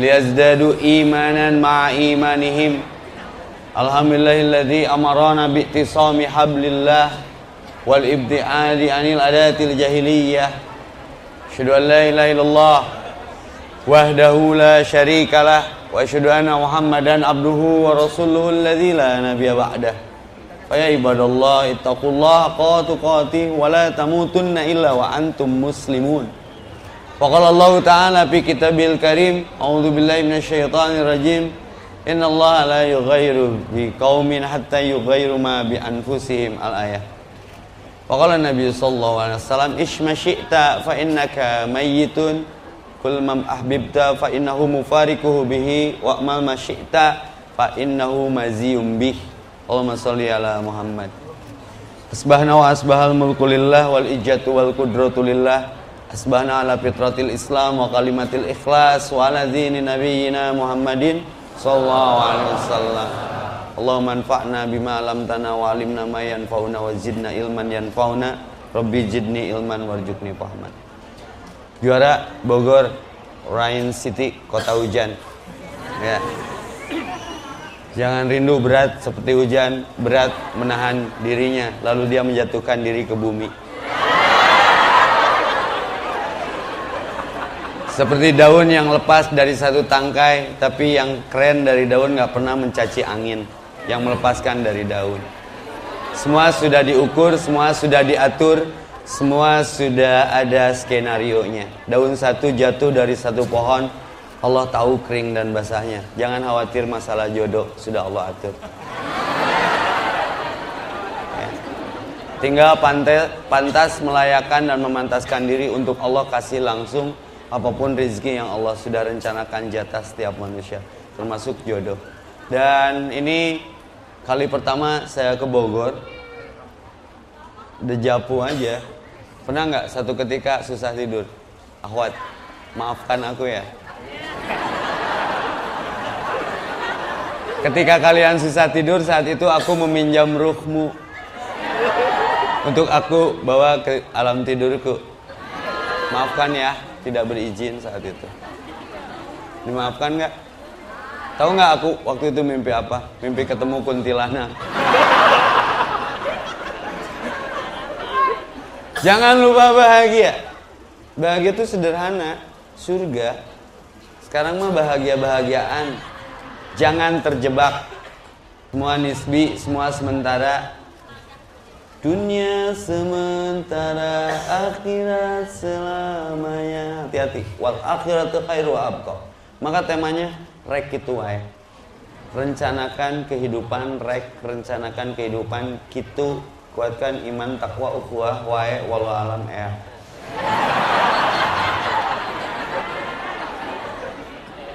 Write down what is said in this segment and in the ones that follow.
ليزدادوا إيمانا مع إيمانهم. الحمد لله الذي أمرنا باعتصام حبل الله والابتعاد عن العادات الجاهلية أشهد أن لا إله إلا الله وحده لا شريك له وأشهد أن محمدا عبده ورسوله الذي لا نبي بعده ya ibadallah ittaqullaha haqqa tuqatih wa la tamutunna illa wa antum muslimun. Faqala Allah Ta'ala fi kitabil karim A'udhu billahi minasyaitanir rajim. Inna Allah la yughayru bi qawmin hatta yughayru ma bi anfusihim. Al-ayah Faqala Nabi sallallahu alaihi wasallam Ishma syi'ta fa innaka mayyitun. Kul mam ahbibta fa innahu mufarikuhu bihi Wa ma syi'ta fa innahu maziyum bih Allahumma salli ala Muhammad Asbahna wa asbahal mulku lillah wal ijatu wal qudratu lillah Asbahna ala fitratil Islam wa kalimatil ikhlas wa ala dini nabiyyina Muhammadin sallallahu alaihi wasallam. Allahumma anfa'na bima tana wa alimna ma yanfa'una wa zidna ilman yanfa'una. Rabbi jidni ilman warjukni fahman. Juara Bogor Ryan City kota hujan. Ya. Jangan rindu berat seperti hujan, berat menahan dirinya lalu dia menjatuhkan diri ke bumi. Seperti daun yang lepas dari satu tangkai, tapi yang keren dari daun nggak pernah mencaci angin yang melepaskan dari daun. Semua sudah diukur, semua sudah diatur, semua sudah ada skenario nya. Daun satu jatuh dari satu pohon, Allah tahu kering dan basahnya. Jangan khawatir masalah jodoh, sudah Allah atur. Ya. Tinggal pantas, pantas melayakan dan memantaskan diri untuk Allah kasih langsung apa pun rezeki yang Allah sudah rencanakan jatah setiap manusia termasuk jodoh dan ini kali pertama saya ke Bogor dejapu aja pernah nggak satu ketika susah tidur akhwat maafkan aku ya ketika kalian susah tidur saat itu aku meminjam ruhmu untuk aku bawa ke alam tidurku maafkan ya tidak berizin saat itu. Dimaafkan nggak? Tahu nggak aku waktu itu mimpi apa? Mimpi ketemu kuntilanak. Jangan lupa bahagia. Bahagia itu sederhana, surga. Sekarang mah bahagia-bahagiaan. Jangan terjebak. Semua nisbi, semua sementara, Dunia sementara akhirat selamanya. Hati-hati. Wal akhiratu khairu abqa. Maka temanya rek itu wae. Rencanakan kehidupan rek, rencanakan kehidupan kitu kuatkan iman takwa ukhuwah wae walau alam ya.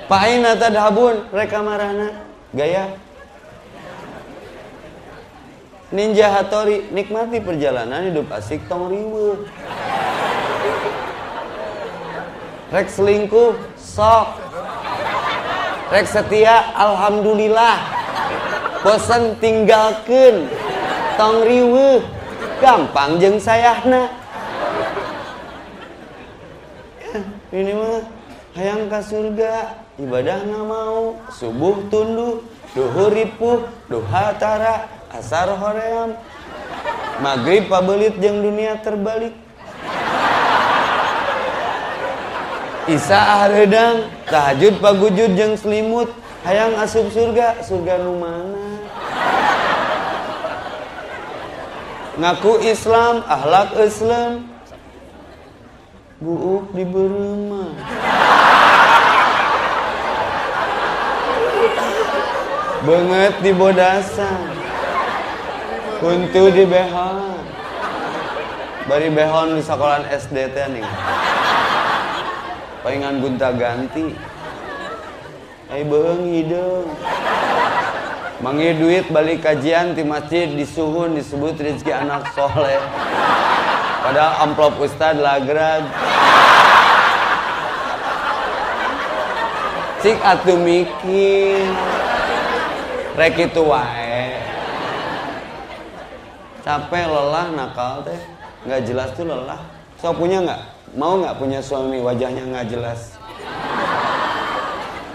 Paina tadhabun reka marana gaya Ninja Hatori nikmati perjalanan hidup asik tong riwe. Rek selingkuh sok. Rek setia alhamdulillah. Bosan tinggalkan tong riwe. Gampang jeng sayahna. Ini mah hayang ke surga ibadah nggak mau. Subuh tunduh duhur ripuh duha tara asar hoream. Maghrib pabelit jeng dunia terbalik. Isa ahredang tahajud pagujud jeng selimut. Hayang asup surga surga nu mana? Ngaku Islam ahlak Islam. Buuk di berema banget di bodasan Kuntu di behon. Bari behon di sekolah SD teh nih. Palingan gunta ganti. Ai beung hideung. Manggil duit balik kajian di masjid di suhun disebut rezeki anak soleh. Padahal amplop ustad lagrag. Cik atuh mikir. Rek itu wae. Capek lelah nakal teh. Nggak jelas tuh lelah. So punya nggak? Mau nggak punya suami wajahnya nggak jelas?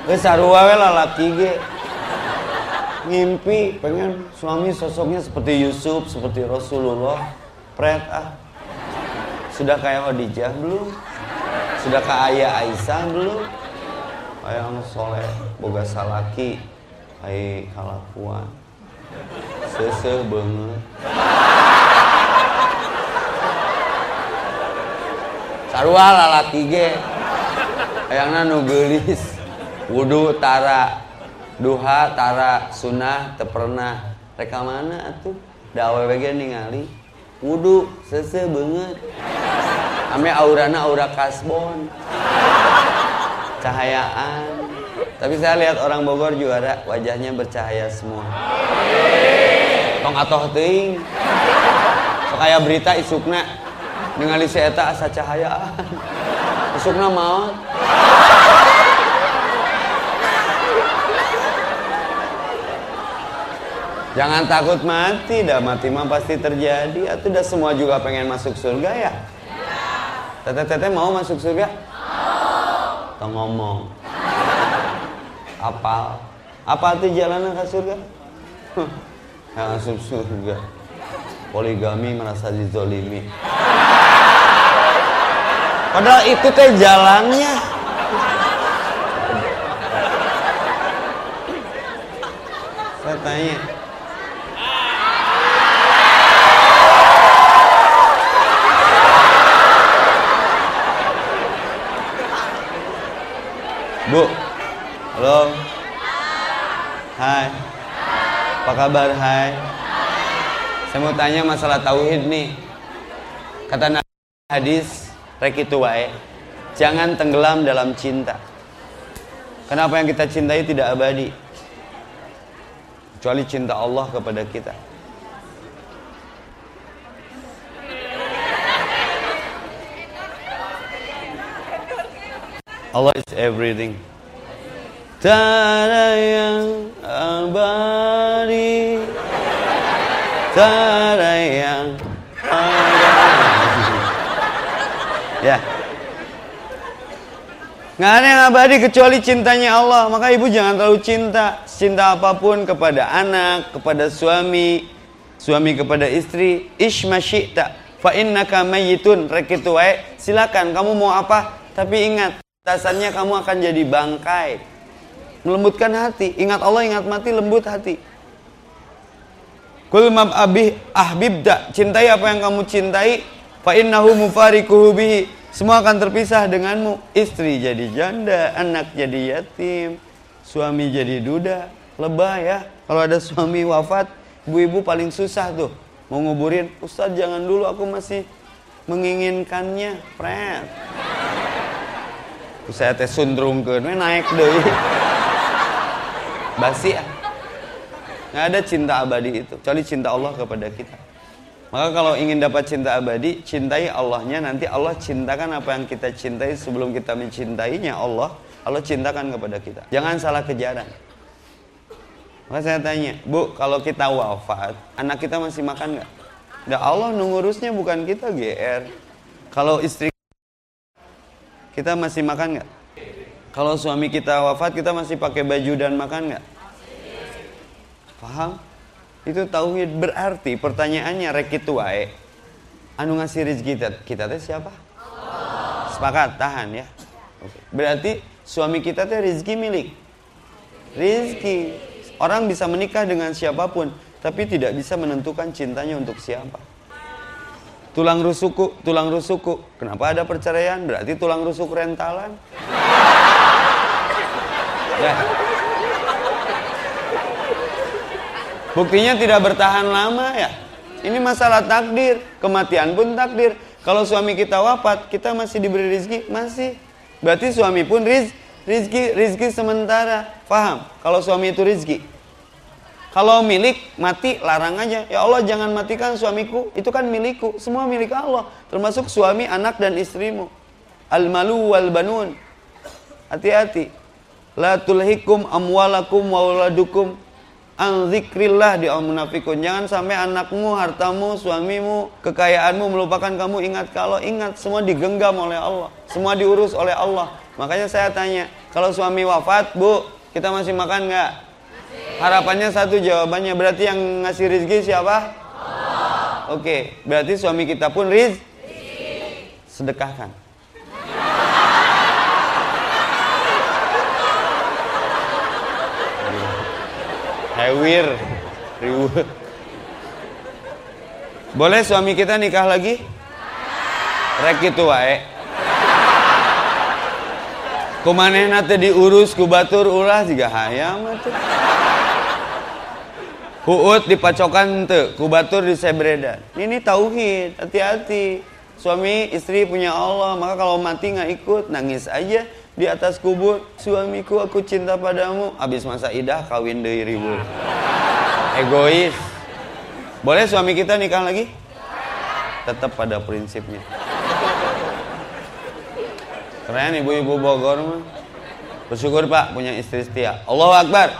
Wes sarua we lalaki ge. Ngimpi pengen suami sosoknya seperti Yusuf seperti Rasulullah. Pret ah. Sudah kayak Khadijah belum? Sudah kayak Aisyah belum? Yang soleh boga salaki ai kalakuan sese banget. Sarua lalaki ge. Ayangna nu geulis. Wudu tara. Duha tara. Sunnah tepernah. Reka mana atuh? Da awewe ge ningali. Wudu sese banget. Ame aurana aura kasbon. Cahayaan tapi saya lihat orang Bogor juara wajahnya bercahaya semua tong atoh teuing sok aya berita isukna ningali si eta asa cahayaan isukna maot Jangan takut mati, dah mati mah pasti terjadi. Atau dah semua juga pengen masuk surga ya? Teteh-teteh mau masuk surga? Mau. Tong ngomong. Apal. Apa itu jalanan ke surga? Yang masuk surga. Poligami merasa dizolimi. Padahal itu teh jalannya. Saya tanya, Bu. Halo. Hai. Apa kabar? Hai. Saya mau tanya masalah tauhid nih. Kata Nabi hadis rek. Jangan tenggelam dalam cinta. Kenapa yang kita cintai tidak abadi? Kecuali cinta Allah kepada kita. Allah is everything. Tiada yang abadi, tiada yang abadi. Ya. Nggak ada yang abadi kecuali cintanya Allah. Maka ibu jangan terlalu cinta. Cinta apa pun kepada anak, kepada suami, suami kepada istri. Ishma syi'ta. Fa innaka mayyitun. Rekitu Silakan kamu mau apa? Tapi ingat, Tasannya kamu akan jadi bangkai. Melembutkan hati. Ingat Allah, ingat mati, lembut hati. Kul mab abih ahbibda. Cintai apa yang kamu cintai. Fa innahu mufarikuhu bihi. Semua akan terpisah denganmu. Istri jadi janda, anak jadi yatim, suami jadi duda. Lebah ya. Kalau ada suami wafat, ibu-ibu paling susah tuh. Mau nguburin, Ustaz jangan dulu aku masih menginginkannya. Pret saya teh sundrungkeun we naik deh basi. Ya nggak ada cinta abadi itu kecuali cinta Allah kepada kita. Maka kalau ingin dapat cinta abadi cintai Allahnya. Nanti Allah cintakan apa yang kita cintai sebelum kita mencintainya Allah Allah cintakan kepada kita. Jangan salah kejaran. Maka saya tanya bu kalau kita wafat anak kita masih makan nggak? Ya Allah nungurusnya bukan kita GR kalau istri kita masih makan nggak? Kalau suami kita wafat, kita masih pakai baju dan makan nggak? Paham? Itu tauhid berarti pertanyaannya rekitu wae. Anu ngasih rezeki kita, teh siapa? Sepakat, tahan ya. Oke. Berarti suami kita teh rezeki milik. Rezeki. Orang bisa menikah dengan siapa pun, tapi tidak bisa menentukan cintanya untuk siapa tulang rusukku, tulang rusukku. Kenapa ada perceraian? Berarti tulang rusuk rentalan. Ya. Buktinya tidak bertahan lama ya. Ini masalah takdir, kematian pun takdir. Kalau suami kita wafat, kita masih diberi rizki, masih. Berarti suami pun riz, rizki, rizki sementara. Paham? Kalau suami itu rizki. Kalau milik mati larang aja. Ya Allah jangan matikan suamiku. Itu kan milikku. Semua milik Allah. Termasuk suami, anak dan istrimu. Al malu wal banun. Hati-hati. La tulhikum amwalakum wa waladukum an zikrillah di al munafikun. Jangan sampai anakmu, hartamu, suamimu, kekayaanmu melupakan kamu ingat kalau ingat semua digenggam oleh Allah, semua diurus oleh Allah. Makanya saya tanya, kalau suami wafat, Bu, kita masih makan nggak? Harapannya satu jawabannya berarti yang ngasih rezeki siapa? Allah. Oke, berarti suami kita pun riz sedekahkan. Hewir, riwet. Boleh suami kita nikah lagi? Rek itu wae. Kumaneh nate diurus ku batur ulah juga hayam atuh. Huut dipacokan teu ku batur di sebredan. Ini tauhid, hati-hati. Suami istri punya Allah, maka kalau mati nggak ikut nangis aja di atas kubur suamiku aku cinta padamu. Habis masa idah kawin dari ribu egois. Boleh suami kita nikah lagi? Tetap pada prinsipnya. Keren ibu-ibu Bogor mah. Bersyukur pak punya istri setia. Allahu Akbar.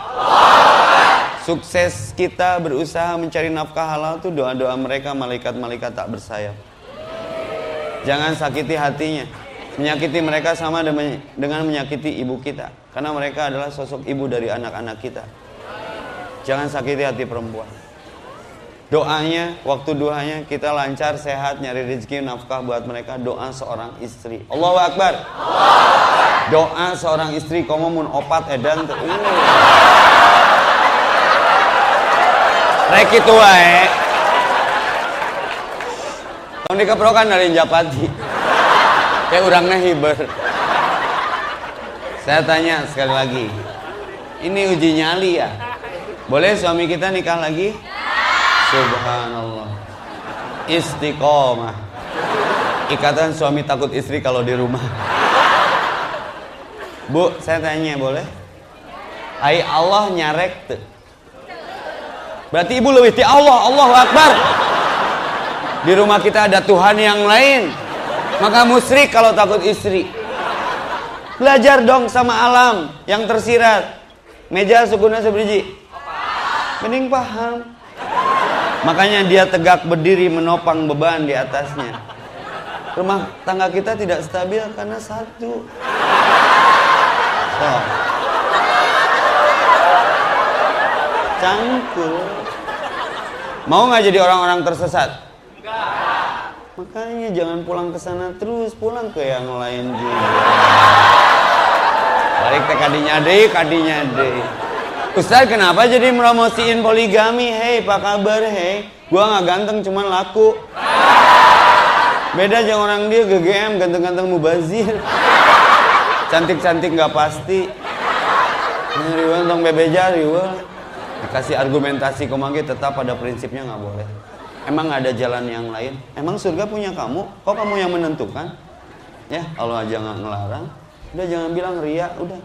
Sukses kita berusaha mencari nafkah halal tuh doa-doa mereka malaikat-malaikat tak bersayap. Jangan sakiti hatinya Menyakiti mereka sama dengan menyakiti ibu kita. Karena mereka adalah sosok ibu dari anak-anak kita. Jangan sakiti hati perempuan. Doanya, waktu doanya kita lancar, sehat, nyari rezeki, nafkah buat mereka. Doa seorang istri. Allahu Akbar. Doa seorang istri, kamu opat edan tuh. Rek itu wae. Tong dikeprokan dari Japati kayak orangnya hiber saya tanya sekali lagi ini uji nyali ya? Boleh suami kita nikah lagi? Subhanallah. Istiqomah. Ikatan suami takut istri kalau di rumah. Bu saya tanya boleh? Hai Allah nyarek tuh berarti ibu lebih ti Allah Allahu Akbar. Di rumah kita ada Tuhan yang lain maka musrik kalau takut istri. Belajar dong sama alam yang tersirat. Meja sukuna seberiji. Mending paham. Makanya dia tegak berdiri menopang beban di atasnya. Rumah tangga kita tidak stabil karena satu. Oh. Cangkul. Mau nggak jadi orang-orang tersesat? Makanya jangan pulang ke sana terus, pulang ke yang lain juga. Balik ke kadinya deh, kadinya deh. Ustaz kenapa jadi meromosiin poligami? Hei, apa kabar? Hei, gua nggak ganteng cuman laku. Beda jangan orang dia GGM ganteng-ganteng mubazir. Cantik-cantik nggak pasti. Riwan tong bebeja riwan. Dikasih argumentasi komangge tetap pada prinsipnya nggak boleh. Emang ada jalan yang lain? Emang surga punya kamu? Kok kamu yang menentukan? Ya, Allah aja nggak ngelarang. Udah jangan bilang ria, udah.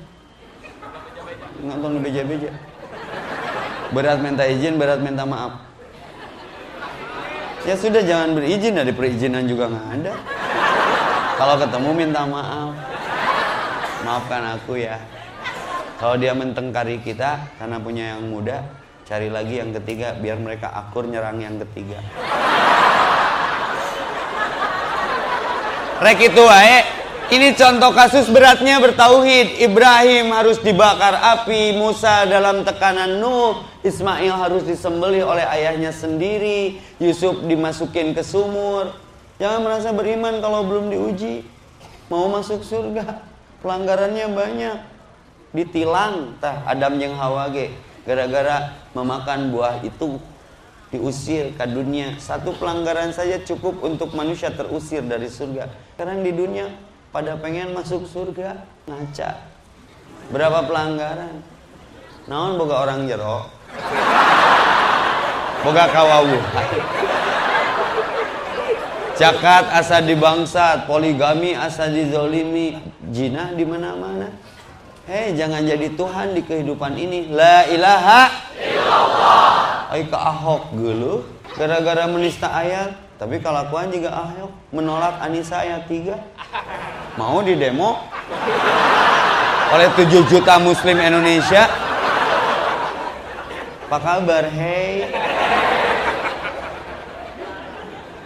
Tahu beja-beja. Berat minta izin, berat minta maaf. Ya sudah jangan berizin, dari perizinan juga nggak ada. Kalau ketemu minta maaf. Maafkan aku ya. Kalau dia mentengkari kita karena punya yang muda, cari lagi yang ketiga biar mereka akur nyerang yang ketiga. Rek itu wae ini contoh kasus beratnya bertauhid. Ibrahim harus dibakar api Musa dalam tekanan Nuh Ismail harus disembelih oleh ayahnya sendiri Yusuf dimasukin ke sumur. Jangan merasa beriman kalau belum diuji. Mau masuk surga pelanggarannya banyak. Ditilang tah Adam yang Hawa ge gara-gara memakan buah itu diusir ke dunia. Satu pelanggaran saja cukup untuk manusia terusir dari surga. Karena di dunia pada pengen masuk surga ngaca. Berapa pelanggaran? Naon boga orang jero? Boga kawawu Cakat asa dibangsat, poligami asa dizolimi, jinah di mana-mana. Hei, jangan jadi Tuhan di kehidupan ini. La ilaha illallah. Ay ke Ahok gelu gara-gara menista ayat, tapi kelakuan juga Ahok menolak Anissa ayat 3. Mau di demo oleh 7 juta muslim Indonesia. Apa kabar? Hey.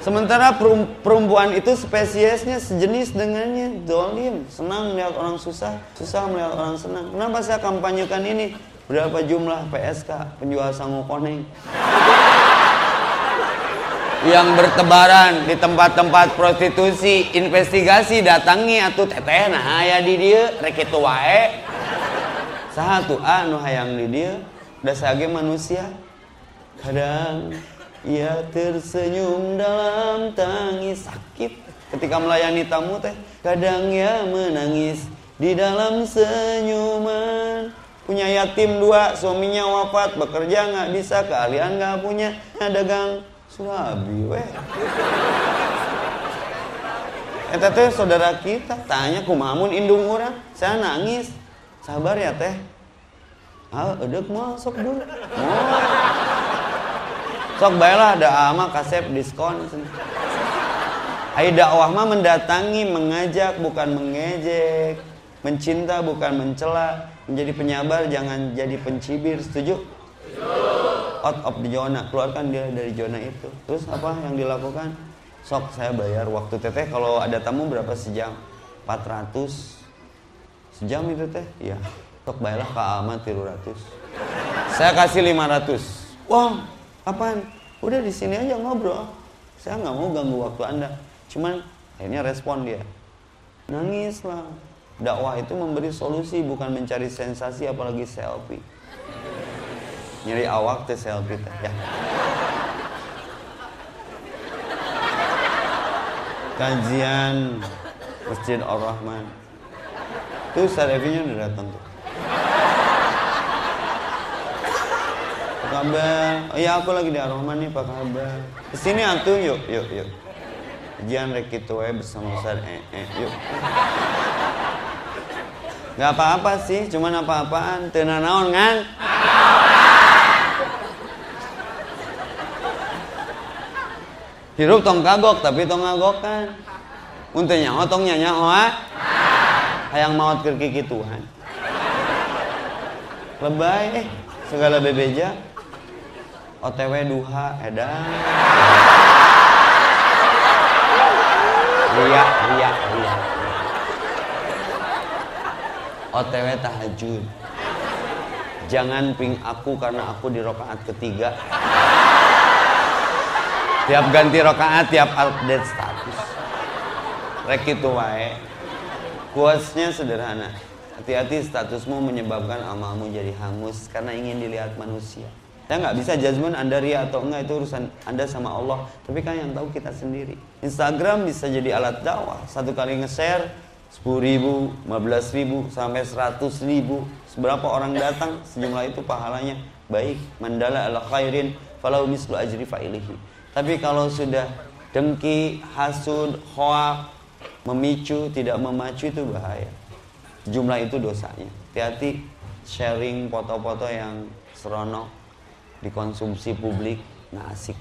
Sementara perempuan itu spesiesnya sejenis dengannya, dolim, senang melihat orang susah, susah melihat orang senang. Kenapa saya kampanyekan ini? Berapa jumlah PSK penjual sangu koneng? yang bertebaran di tempat-tempat prostitusi investigasi datangi atau teteh. Nah ya di dia. Rek wae. Satu anu hayang di dia. Udah sage manusia. Kadang ia tersenyum dalam tangis sakit ketika melayani tamu teh kadang ia menangis di dalam senyuman punya yatim dua suaminya wafat bekerja nggak bisa keahlian nggak punya dagang Surabi weh. Eta teh saudara kita tanya kumamun indung orang, saya nangis. Sabar ya teh. Ah, edek mah sok dulu. Oh. Sok baiklah ada ama kasep diskon. Ai dakwah mah mendatangi, mengajak bukan mengejek, mencinta bukan mencela, menjadi penyabar jangan jadi pencibir. Setuju? out of the zona. Keluarkan dia dari zona itu. Terus apa yang dilakukan? Sok saya bayar waktu teteh kalau ada tamu berapa sejam? 400 sejam itu teh? Iya. Sok bayarlah ke amat 300 saya kasih 500 wah apaan udah di sini aja ngobrol. Saya nggak mau ganggu waktu anda. Cuman akhirnya respon dia. Nangis lah dakwah itu memberi solusi bukan mencari sensasi apalagi selfie. Nyeri awak teh selfie teh ya. Kajian Masjid Ar-Rahman. Tuh Sarevinya udah datang tuh kabar. Oh iya aku lagi di Ar-Rahman nih apa kabar. Ke sini atuh yuk yuk yuk. Kajian rekitu bersama Ustaz. Eh, eh, yuk. Gak apa-apa sih, cuman apa-apaan, tenanaon kan? hirup tong kagok tapi tong ngagokan untuk nyawa tong nyanya hoa hayang maut ke Tuhan. Lebay eh segala bebeja otw duha edan ria ria ria. Otw tahajud. Jangan ping aku karena aku di rokaat ketiga. Tiap ganti rokaat tiap update status. Rek itu wae. Kuasnya sederhana. Hati-hati statusmu menyebabkan amalmu jadi hangus karena ingin dilihat manusia ya nggak bisa judgement anda ria atau enggak itu urusan anda sama Allah. Tapi kan yang tahu kita sendiri. Instagram bisa jadi alat dakwah. Satu kali nge-share 10 ribu, 15 ribu, sampai 100 ribu. Seberapa orang datang, sejumlah itu pahalanya Baik, mandala ala khairin Falau mislu ajri fa'ilihi tapi kalau sudah dengki, hasud, hoak, memicu, tidak memacu itu bahaya. Jumlah itu dosanya. Hati-hati sharing foto-foto yang seronok dikonsumsi publik, nggak asik.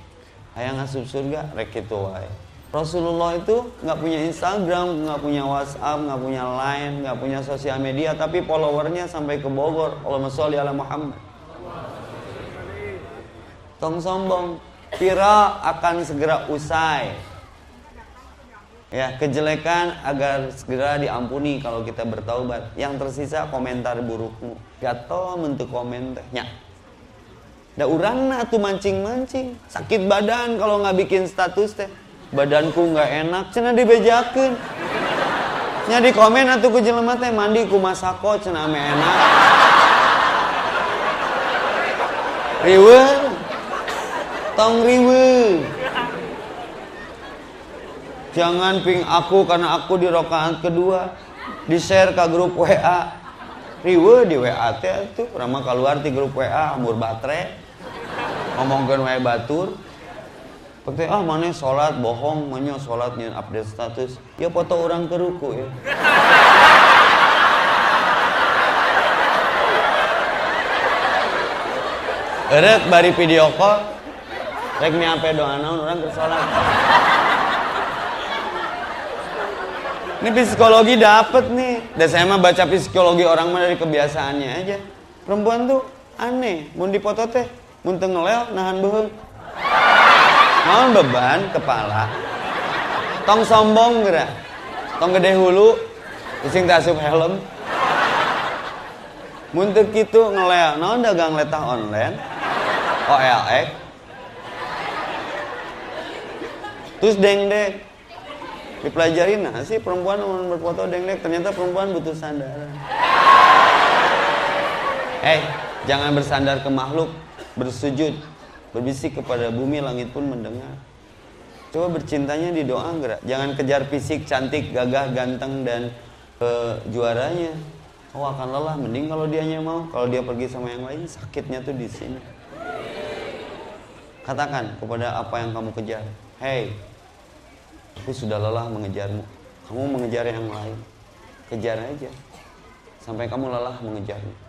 Hayang ngasup surga, rek itu wae. Rasulullah itu nggak punya Instagram, nggak punya WhatsApp, nggak punya Line, nggak punya sosial media, tapi followernya sampai ke Bogor. Allahumma sholli ala Muhammad. Tong sombong, Pira akan segera usai. Ya, kejelekan agar segera diampuni kalau kita bertaubat. Yang tersisa komentar burukmu. Gato mentu komentarnya. Da urang tuh mancing-mancing. Sakit badan kalau nggak bikin status teh. Badanku nggak enak, cina dibejakeun. Nya di komen atuh ku jelema teh mandi ku masako cenah ame enak. Riweuh tong riwe jangan ping aku karena aku di rokaan kedua di share ke grup WA riwe di WA teh tuh ramah keluar di grup WA amur baterai ngomongkan WA batur Pakai ah mana sholat bohong, mana sholatnya update status. Ya foto orang ke ruku ya. Erek bari video call, Rek mi apa doa naon orang bersolat. Ini psikologi dapet nih. Dan saya mah baca psikologi orang mah dari kebiasaannya aja. Perempuan tuh aneh, mau dipoto teh munteng ngelel nahan beheung naon beban kepala? Tong sombong gerak tong gede hulu ising asup helm. Munteng gitu ngelel. Naon dagang letah online? OLX terus deng deng dipelajarin nah sih perempuan mau berfoto deng deng ternyata perempuan butuh sandaran. Eh jangan bersandar ke makhluk bersujud berbisik kepada bumi langit pun mendengar. Coba bercintanya di doa gerak. Jangan kejar fisik cantik gagah ganteng dan uh, juaranya oh akan lelah. Mending kalau dianya mau. Kalau dia pergi sama yang lain sakitnya tuh di sini. Katakan kepada apa yang kamu kejar. Hey aku sudah lelah mengejarmu. Kamu mengejar yang lain. Kejar aja. Sampai kamu lelah mengejarnya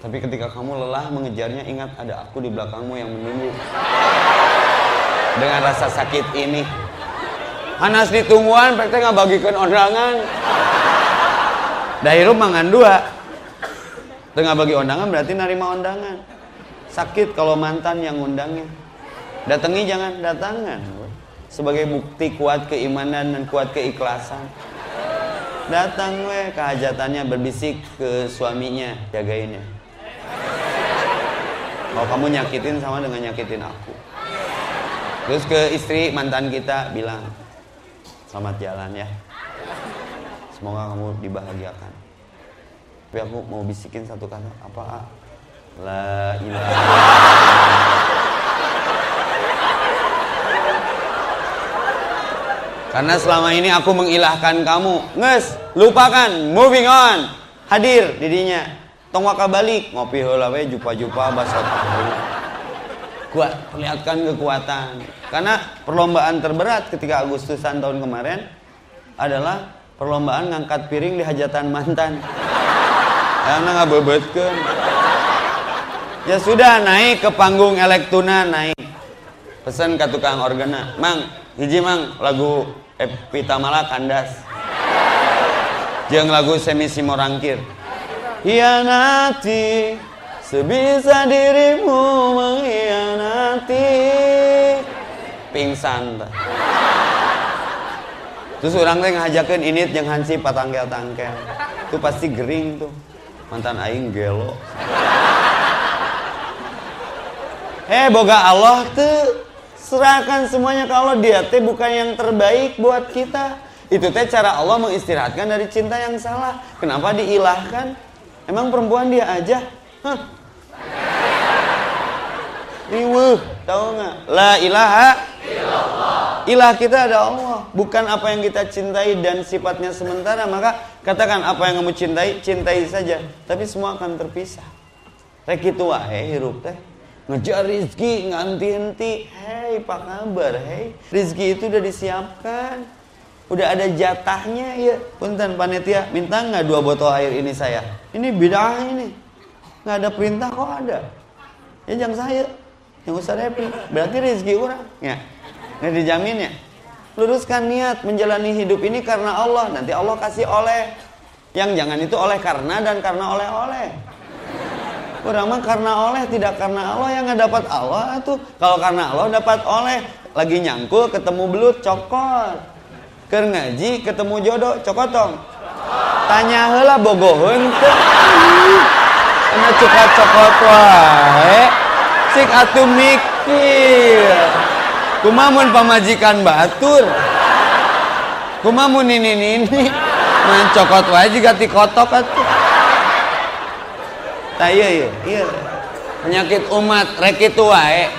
tapi ketika kamu lelah mengejarnya, ingat ada aku di belakangmu yang menunggu. Dengan rasa sakit ini. Anas ditungguan, PT nggak bagikan undangan. Dahiru mangan dua. Tengah bagi undangan berarti narima undangan. Sakit kalau mantan yang undangnya. Datangi jangan datangan. Sebagai bukti kuat keimanan dan kuat keikhlasan. Datang we kehajatannya berbisik ke suaminya, jagainnya. Kalau kamu nyakitin sama dengan nyakitin aku. Terus ke istri mantan kita bilang, selamat jalan ya. Semoga kamu dibahagiakan. Tapi aku mau bisikin satu kata, apa? La ilaha Karena selama ini aku mengilahkan kamu. Nges, lupakan, moving on. Hadir didinya tong balik. Ngopi heula we jupa-jupa basa kuat perlihatkan kekuatan. Karena perlombaan terberat ketika Agustusan tahun kemarin adalah perlombaan ngangkat piring di hajatan mantan. Karena nggak bebetkan ya sudah naik ke panggung elektuna naik. Pesan ke tukang organa. Mang hiji mang lagu Epitamala kandas. Jeng lagu semi simorangkir hianati sebisa dirimu mengkhianati. Pingsan terus orang teh ngajakin ini yang hansi patangkel tangkel itu pasti gering tuh. Mantan aing gelo eh boga Allah tuh serahkan semuanya ke Allah. Dia teh bukan yang terbaik buat kita. Itu teh cara Allah mengistirahatkan dari cinta yang salah. Kenapa diilahkan Emang perempuan dia aja? Hah? Riwuh, tahu nggak? La ilaha Ilah kita ada Allah, bukan apa yang kita cintai dan sifatnya sementara. Maka katakan apa yang kamu cintai, cintai saja. Tapi semua akan terpisah. Rek itu wae hirup teh. Ngejar rizki nganti-henti. Hei, apa kabar? Hei, rizki itu udah disiapkan udah ada jatahnya ya punten panitia minta nggak dua botol air ini saya? Ini bid'ah ini. Nggak ada perintah kok ada? Ya jangan saya. Yang Ustaz Happy berarti rezeki orang. Ya. Nggak dijamin ya. Luruskan niat menjalani hidup ini karena Allah. Nanti Allah kasih oleh. Yang jangan itu oleh karena dan karena oleh-oleh. Orang mah karena oleh tidak karena Allah. Yang nggak dapat Allah tuh. Kalau karena Allah dapat oleh. Lagi nyangkul ketemu belut cokot Ker ngaji ketemu jodoh cokotong. Tanya hela bogohun teh. Karena cokot cokot wae. Sik atuh mikir. Kumamun pamajikan batur. Kumamun ini ini main cokot wae juga ti kotok atuh. Tah iya iya. Iya. Penyakit umat rek itu wae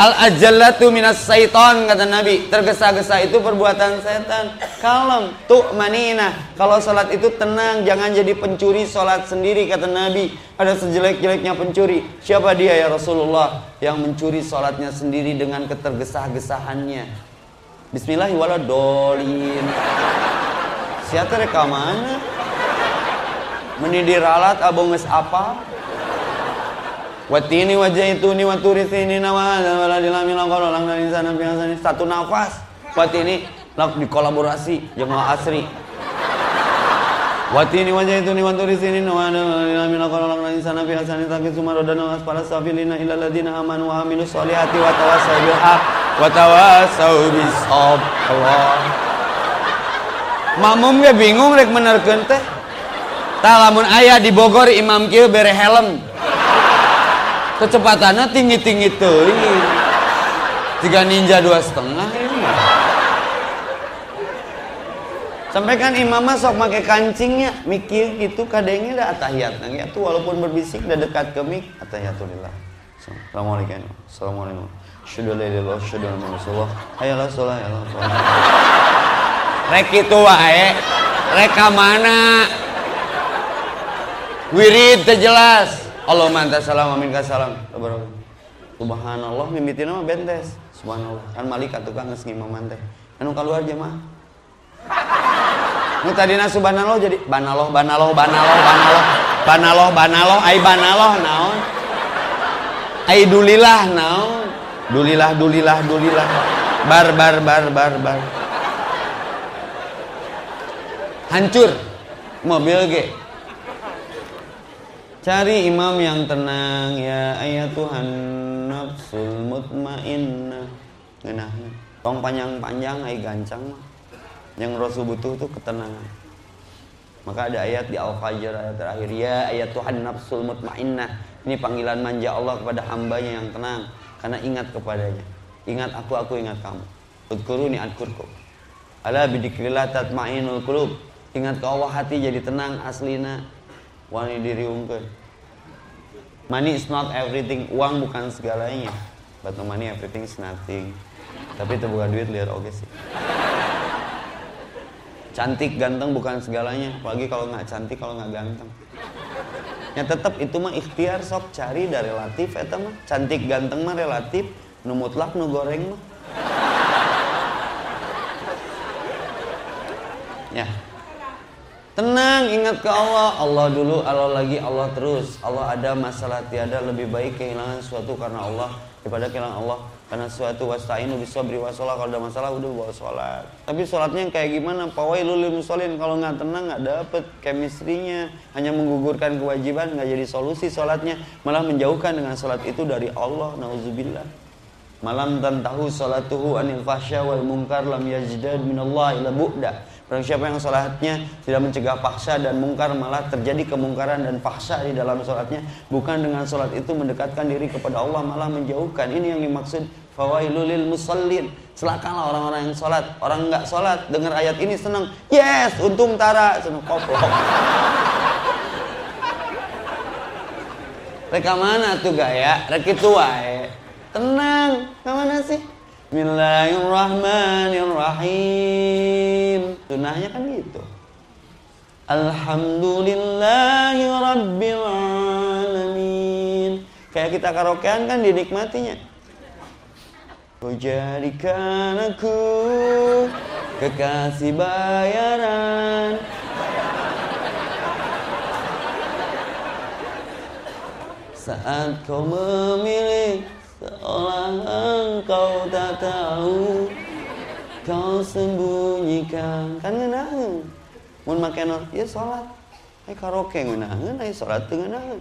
Al ajallatu minas syaiton kata Nabi. Tergesa-gesa itu perbuatan setan. Kalem, tuh manina. Kalau salat itu tenang, jangan jadi pencuri salat sendiri kata Nabi. Ada sejelek-jeleknya pencuri. Siapa dia ya Rasulullah yang mencuri salatnya sendiri dengan ketergesa-gesahannya? Bismillahirrahmanirrahim. Siapa rekamannya? Menidir alat abonges apa? Watini wajah itu ni waturi sini nama wala dilami kalau lang dari sana biasa ini satu nafas. Watini lak dikolaborasi jeung asri. Watini wajah itu no ada min aqala lana insana fi hasani taki sumarodana was para sabilina illa ladina amanu wa amilus solihati wa tawasaw bil haq wa tawasaw bis Allah. Makmum ge bingung rek menerkeun teh. Tah lamun aya di Bogor imam kieu bere helm. Kecepatannya tinggi-tinggi teuing. Tiga ninja dua setengah ini. Sampai kan imam sok pakai kancingnya, mikir gitu kadangnya dah atahiyat nang ya tuh walaupun berbisik dah dekat ke mik atahiyatulillah. Assalamualaikum. Assalamualaikum. Syukur la ilaha syukur Rasulullah. Ayolah sholat, ayolah sholat. Rek itu wae. Rek mana? Wirid terjelas. Allah manta salam amin salam. Subhanallah mimitina mah bentes. Subhanallah. Kan malik tukang geus ngimam teh. Anu keluar jemaah. Nu tadina subhanallah jadi banaloh banaloh banaloh banaloh banaloh banaloh ai banaloh naon? Ai dulilah naon? Dulilah dulilah dulilah. Bar bar bar bar bar. Hancur mobil ge. Cari imam yang tenang ya ayat Tuhan nafsul mutmainnah. Ngeunah. Tong panjang-panjang ai gancang mah. Yang Rasul butuh itu ketenangan. Maka ada ayat di Al-Fajr ayat terakhir ya ayat Tuhan nafsul mutmainnah. Ini panggilan manja Allah kepada hambanya yang tenang karena ingat kepadanya. Ingat aku aku ingat kamu. Udkuruni adkurku ala bidikrillah tatmainul qulub. Ingat ke Allah hati jadi tenang aslina wani diri ungkeun money is not everything. Uang bukan segalanya. But money everything is nothing. Tapi itu bukan duit lihat oke sih. Cantik ganteng bukan segalanya. Apalagi kalau nggak cantik kalau nggak ganteng. Ya tetap itu mah ikhtiar sok cari dari relatif eta mah. Cantik ganteng mah relatif. Nu mutlak nu goreng mah. Ya Tenang, ingat ke Allah. Allah dulu, Allah lagi, Allah terus. Allah ada masalah tiada lebih baik kehilangan sesuatu karena Allah daripada kehilangan Allah. Karena sesuatu wasta'inu bisabri wa sholat kalau ada masalah udah bawa sholat. Tapi sholatnya kayak gimana? Pawailul lil musallin. Kalau nggak tenang nggak dapet chemistry-nya. Hanya menggugurkan kewajiban nggak jadi solusi sholatnya. Malah menjauhkan dengan sholat itu dari Allah. Nauzubillah. Malam dan tahu sholatuhu anil fahsya wal munkar lam yajdad minallah ila bu'da Barang siapa yang sholatnya tidak mencegah paksa dan mungkar malah terjadi kemungkaran dan paksa di dalam sholatnya bukan dengan sholat itu mendekatkan diri kepada Allah malah menjauhkan ini yang dimaksud fawailul musallin celakalah orang-orang yang sholat orang nggak sholat dengar ayat ini senang yes untung tara senang koplok Reka mana tuh gaya? Rek itu wae. Tenang, ke mana sih? Bismillahirrahmanirrahim. Sunahnya kan gitu. Alhamdulillahi Rabbil Alamin. Kayak kita karaokean kan dinikmatinya. Kau jadikan aku kekasih bayaran Saat kau memilih Seolah engkau tak tahu Kau sembunyikan. Kan ngenahan Mun makan ya sholat. Eh karaoke ngenahan Eh sholat ngenahan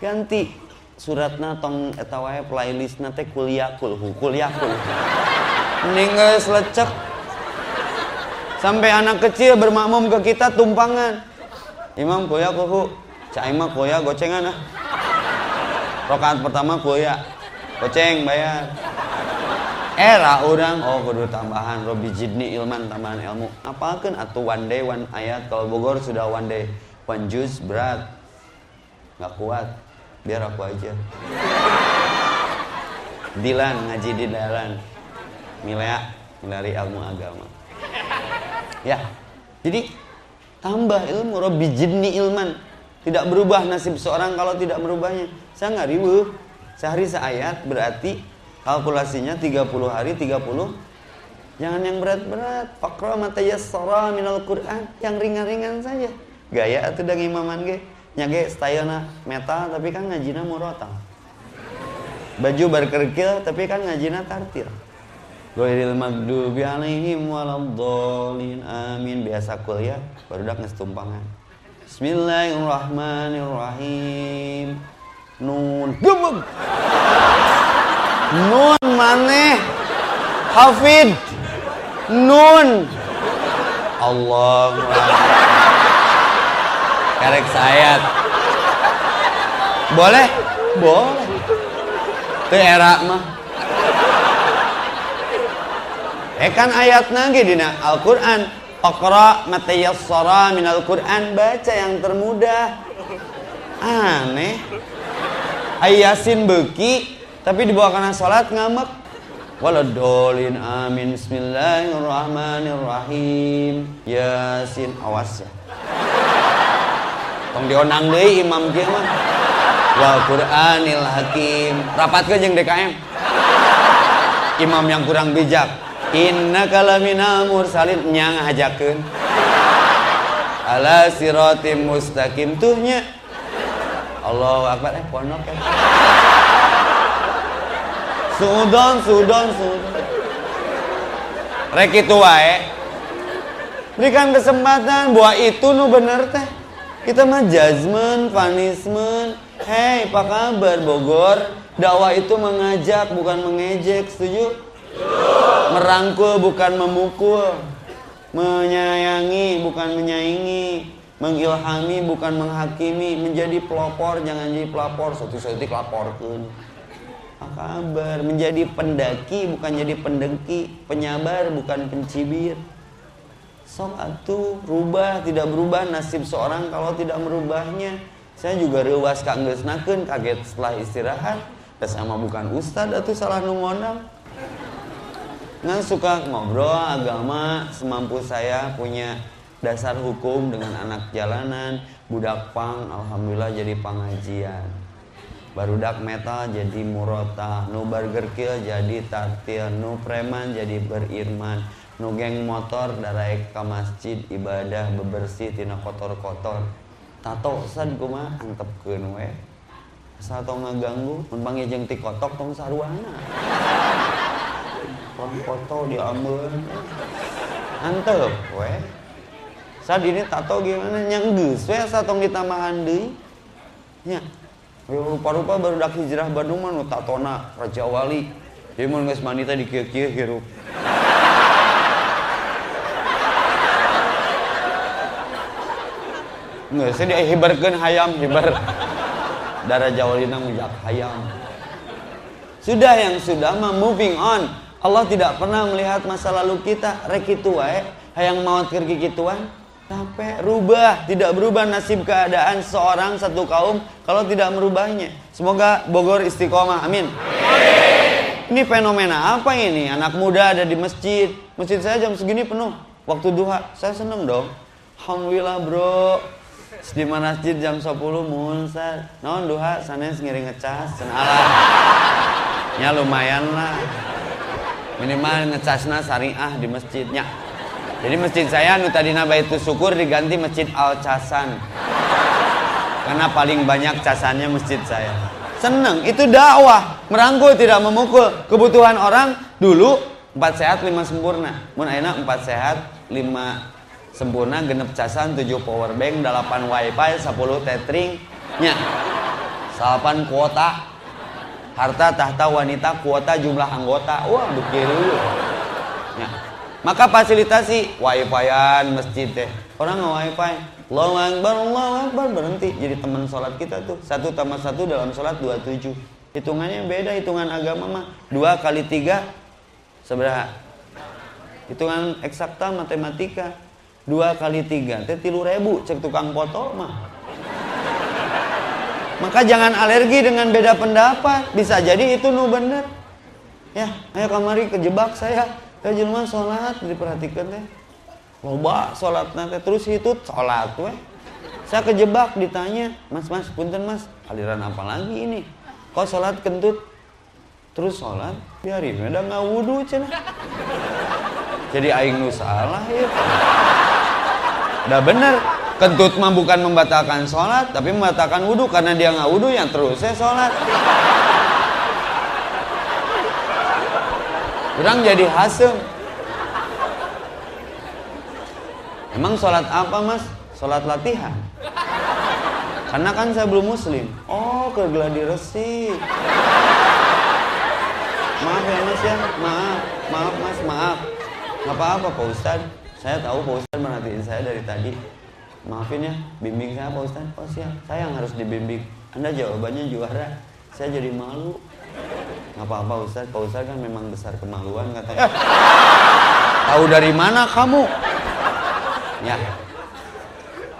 Ganti suratna tong eta wae playlistna teh kuliahkul kuliahkul mending geus lecek. Sampai anak kecil bermakmum ke kita tumpangan. Imam kuliah kuhu cak imam kuliah gocengan ah. Rokaat pertama kuya, goceng bayar. Era orang oh kudu tambahan Robi Jidni ilman tambahan ilmu. Apalkan atau one day one ayat kalau Bogor sudah one day one juz berat nggak kuat biar aku aja. Dilan ngaji di dalan milea milari ilmu agama. Ya, jadi tambah ilmu Robi Jidni ilman tidak berubah nasib seorang kalau tidak merubahnya saya nggak ribu sehari seayat berarti kalkulasinya 30 hari 30 jangan yang berat-berat fakra matayassara minal quran yang ringan-ringan saja gaya atau dari imaman ge nyage stylena metal tapi kan ngajina murotal baju berkerkil tapi kan ngajina tartil Ghairil maghdubi alaihim waladdallin. Amin. Biasa kuliah baru dak ngestumpangan. Bismillahirrahmanirrahim. Nun gebeg. Nun maneh. Hafid. Nun. Allah. Karek sayat. Boleh? Boleh. Itu era mah. Eh kan ayat nangge dina Al-Quran Iqra matayassara al Quran Baca yang termudah Aneh Ayasin beki Tapi dibawa karena sholat ngamek. Waladolin amin. Bismillahirrahmanirrahim. Yasin Awas ya. Tong dionang deh imam kia mah. Wal Quranil Hakim. Rapat ke jeng DKM Imam yang kurang bijak. Inna kalamina mursalin. Nyang hajakeun ala siratim mustaqim. Tuhnya. Allahu akbar. Eh pondok ya Sudon sudon sudon Rek itu wae Berikan kesempatan buat itu nu bener teh kita mah judgment, punishment. Hei, apa kabar Bogor? Dakwah itu mengajak bukan mengejek, setuju? Merangkul bukan memukul. Menyayangi bukan menyaingi. Mengilhami bukan menghakimi. Menjadi pelopor jangan jadi pelapor. Suatu-suatu laporkan. Apa kabar? Menjadi pendaki bukan jadi pendengki. Penyabar bukan pencibir. Sok atuh rubah tidak berubah nasib seorang kalau tidak merubahnya. Saya juga rewas kak naken kaget setelah istirahat. Dan sama bukan ustad atau salah nungondang nggak suka ngobrol agama semampu saya punya dasar hukum dengan anak jalanan budak pang alhamdulillah jadi pengajian baru dak metal jadi murota nu burger kill jadi tartil nu preman jadi berirman nu geng motor darai ke masjid ibadah bebersih tina kotor-kotor. Tato sad kuma antepkeun we. Asal tong ngaganggu mun jeung ti kotok tong saruana. Orang foto diambil antep we. Saat ini tato gimana? Yang gus we satong ditambahan deui. Nya rupa-rupa baru dak hijrah Bandung mah nu tatona Raja Wali jadi mun geus mani teh dikieu-kieu hirup Nggak, saya dihibarkan hayam, hibar. Darah Lina mujak hayam. Sudah yang sudah mah moving on. Allah tidak pernah melihat masa lalu kita rek hayang maut keur kituan sampai rubah tidak berubah nasib keadaan seorang satu kaum kalau tidak merubahnya. Semoga Bogor istiqomah amin, amin. ini fenomena apa ini? Anak muda ada di masjid. Masjid saya jam segini penuh. Waktu duha saya seneng dong. Alhamdulillah bro. Di masjid jam 10 munsar non duha? Sanes ngiring ngecas senalah ya lumayan lah. Minimal ngecasna syariah di masjidnya jadi masjid saya nu tadi itu syukur diganti masjid al casan karena paling banyak casannya masjid saya. Seneng itu dakwah. Merangkul tidak memukul. Kebutuhan orang dulu empat sehat lima sempurna. Mun ayeuna empat sehat lima sempurna genep casan tujuh power bank delapan wifi sepuluh tethering nya salapan kuota. Harta tahta wanita kuota jumlah anggota. Wah begitu ya. Maka fasilitasi wifi-an masjid teh. Orang nggak wifi. Allahu Akbar Allahu Akbar berhenti. Jadi teman sholat kita tuh satu tambah satu dalam sholat dua tujuh. Hitungannya beda hitungan agama mah. Dua kali tiga seberapa hitungan eksakta matematika. Dua kali tiga teh tilu ribu cek tukang foto mah. Maka jangan alergi dengan beda pendapat. Bisa jadi itu nu bener. Ya, ayo kamari kejebak saya. Ya jelma sholat diperhatikan teh. Loba sholat nanti terus itu sholat weh. Saya kejebak ditanya, mas mas punten mas aliran apa lagi ini? Kok sholat kentut? Terus sholat biarin udah nggak wudhu cina. Jadi aing nu salah ya. Udah bener, Kentut mah bukan membatalkan sholat, tapi membatalkan wudhu karena dia nggak wudhu yang terus saya sholat. Kurang jadi hasem. Emang sholat apa mas? Sholat latihan. Karena kan saya belum muslim. Oh, ke gladi resik. Maaf ya mas ya, maaf, maaf mas, maaf. Gak apa-apa Pak Ustad. Saya tahu Pak Ustad merhatiin saya dari tadi. Maafin ya, bimbing saya Pak Ustad. Oh siap, saya yang harus dibimbing. Anda jawabannya juara. Saya jadi malu. Gak apa-apa Ustad, Pak Ustad kan memang besar kemaluan katanya. Tahu dari mana kamu? Ya.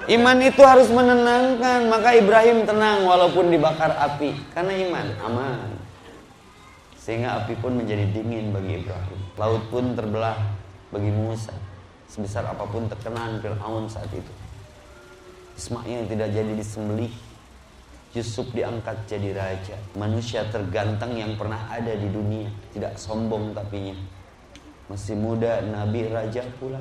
Iman itu harus menenangkan, maka Ibrahim tenang walaupun dibakar api. Karena iman, aman. Sehingga api pun menjadi dingin bagi Ibrahim. Laut pun terbelah bagi Musa. Sebesar apa pun terkenaan Fir'aun saat itu. Ismail tidak jadi disembelih. Yusuf diangkat jadi raja. Manusia terganteng yang pernah ada di dunia. Tidak sombong tapinya. Masih muda, nabi, raja pula.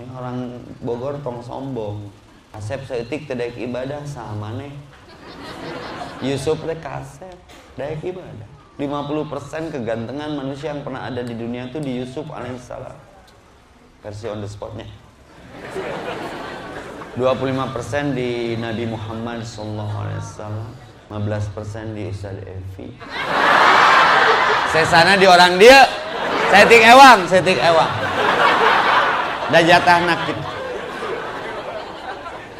Ini orang Bogor tong sombong. Asep seetik tidak ibadah sama nih. Yusuf teh kasep, daek ibadah. 50% kegantengan manusia yang pernah ada di dunia itu di Yusuf alaihissalam. Versi on the spotnya. 25% di Nabi Muhammad wasallam. 15% di Ustaz Evi. Saya sana di orang dia, setting ewang, setting ewang dan jatah nakit.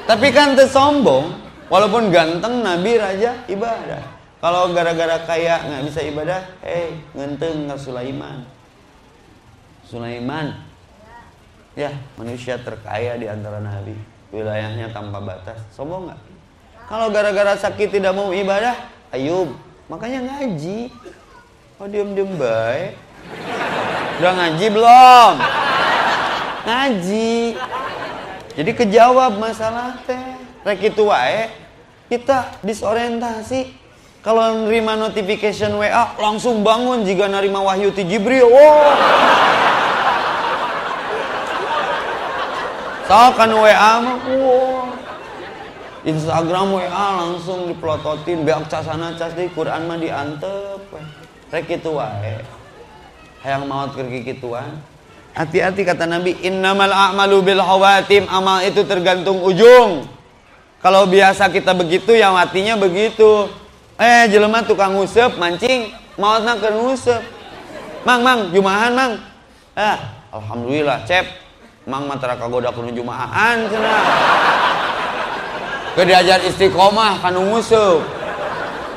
Tapi kan sombong, walaupun ganteng Nabi Raja ibadah. Kalau gara-gara kaya nggak bisa ibadah, eh ngenteng nggak Sulaiman. Sulaiman, ya manusia terkaya di antara Nabi, wilayahnya tanpa batas. Sombong nggak? Kalau gara-gara sakit tidak mau ibadah, Ayub, makanya ngaji. Oh diem-diem baik. Udah ngaji belum? ngaji jadi kejawab masalah teh rek itu wae kita disorientasi kalau nerima notification WA langsung bangun jika nerima wahyu ti Jibril wow so kan WA mah Instagram WA langsung dipelototin beak casana cas di Quran mah diantep rek itu wae hayang maut kerki kituan Hati-hati kata Nabi, innamal a'malu bil hawatim, amal itu tergantung ujung. Kalau biasa kita begitu, yang matinya begitu. Eh, jelema tukang ngusep, mancing, mautna ke ngusep. Mang, mang, jumahan, mang. Eh, alhamdulillah, cep. Mang matra kagoda kuno jumahan cenah. Ke diajar istiqomah kan ngusep.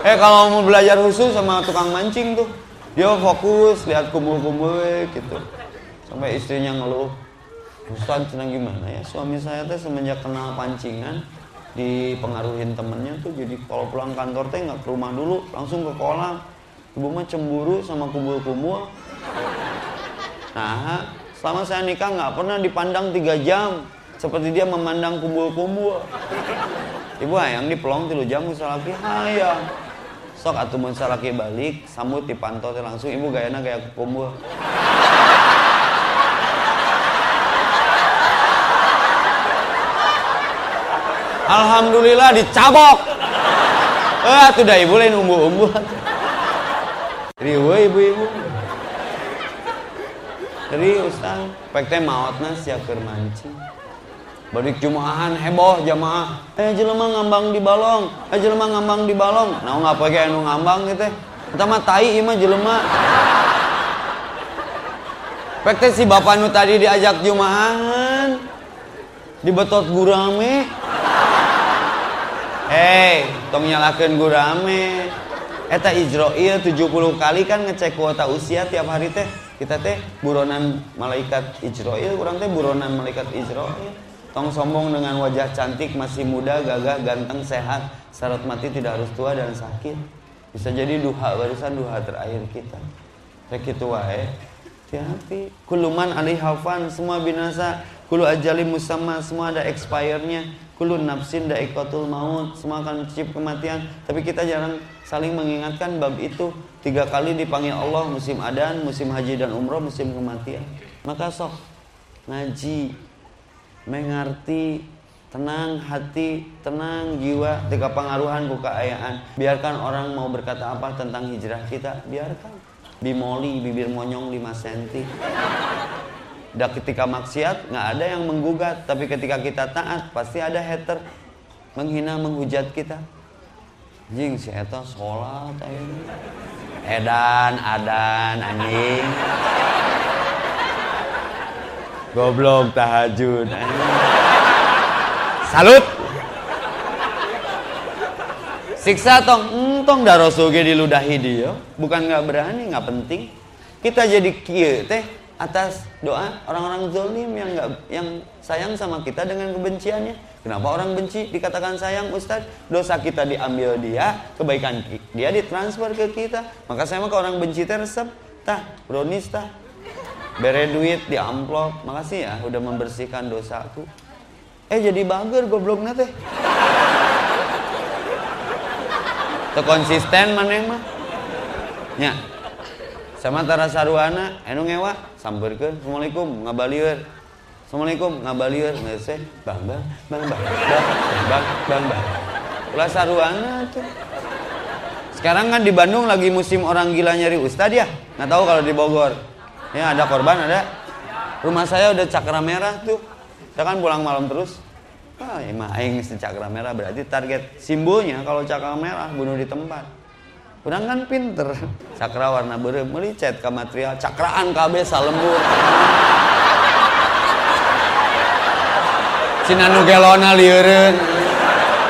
Eh, kalau mau belajar khusus sama tukang mancing tuh, dia fokus lihat kumpul-kumpul gitu sampai istrinya ngeluh Ustaz senang gimana ya suami saya teh semenjak kenal pancingan dipengaruhin temennya tuh jadi kalau pulang kantor teh nggak ke rumah dulu langsung ke kolam ibu mah cemburu sama kumpul-kumpul nah selama saya nikah nggak pernah dipandang tiga jam seperti dia memandang kumpul-kumpul ibu ayang di pelong tilu jam lagi hayang sok atuh mun salaki balik sambut dipantau langsung ibu gayana gaya kumpul Alhamdulillah dicabok. Eh, tuh dah ibu lain umbu-umbu. Riwe ibu-ibu. Jadi Ustaz, pek teh maotna siap keur mancing. Heboh jamaah. Eh jelema ngambang di balong. Eh jelema ngambang di balong. Nah ngapa ge anu ngambang gitu. Eta mah tai ieu mah jelema. Pek teh si bapak nu tadi diajak Jumaahan. Dibetot gurame. Hei, tong nyalakan gurame. Eta Israel 70 kali kan ngecek kuota usia tiap hari teh. Kita teh buronan malaikat Israel, kurang teh buronan malaikat Israel. Tong sombong dengan wajah cantik, masih muda, gagah, ganteng, sehat. Syarat mati tidak harus tua dan sakit. Bisa jadi duha barusan duha terakhir kita. Kayak gitu wae. Hati-hati. Kuluman alih hafan, semua binasa. Kulu ajali musamma, semua ada expire-nya kulun nafsin daikatul maut semua akan mencicip kematian tapi kita jarang saling mengingatkan bab itu tiga kali dipanggil Allah musim adan musim haji dan umroh musim kematian. Maka sok ngaji mengerti tenang hati tenang jiwa tiga pengaruhan buka ayaan biarkan orang mau berkata apa tentang hijrah kita biarkan. Bimoli bibir monyong 5 cm Udah ketika maksiat nggak ada yang menggugat. Tapi ketika kita taat pasti ada hater menghina menghujat kita. Jing si eta sholat ayo edan adan anjing. Goblok tahajud salut. Siksa tong entong daroso ge diludahi dia. Bukan nggak berani nggak penting. Kita jadi kieu teh atas doa orang-orang zolim yang nggak yang sayang sama kita dengan kebenciannya. Kenapa orang benci? Dikatakan sayang Ustadz dosa kita diambil dia kebaikan dia ditransfer ke kita. Maka saya mah ke orang benci teh resep. Tah brownies tah. Bere duit di amplop makasih ya udah membersihkan dosaku eh jadi bager gobloknya teh. Tuh konsisten mana yang mah? Ya. Sama tara saruana, enu ngewa, samperkeun, Assalamualaikum, ngabalieur. Assalamualaikum, ngabalieur, ngese, bang bang, bang bang, bang bang, bang bang. Ulah saruana tuh. Sekarang kan di Bandung lagi musim orang gila nyari ustad ya. Nggak tahu kalau di Bogor. Ya ada korban ada. Rumah saya udah cakra merah tuh. Saya kan pulang malam terus. Ah, emang aing cakra merah berarti target simbolnya kalau cakra merah bunuh di tempat. Kurang kan pinter. Cakra warna berem, meuli cet ka material cakraan KB salembur. Cina nu gelona lieureun.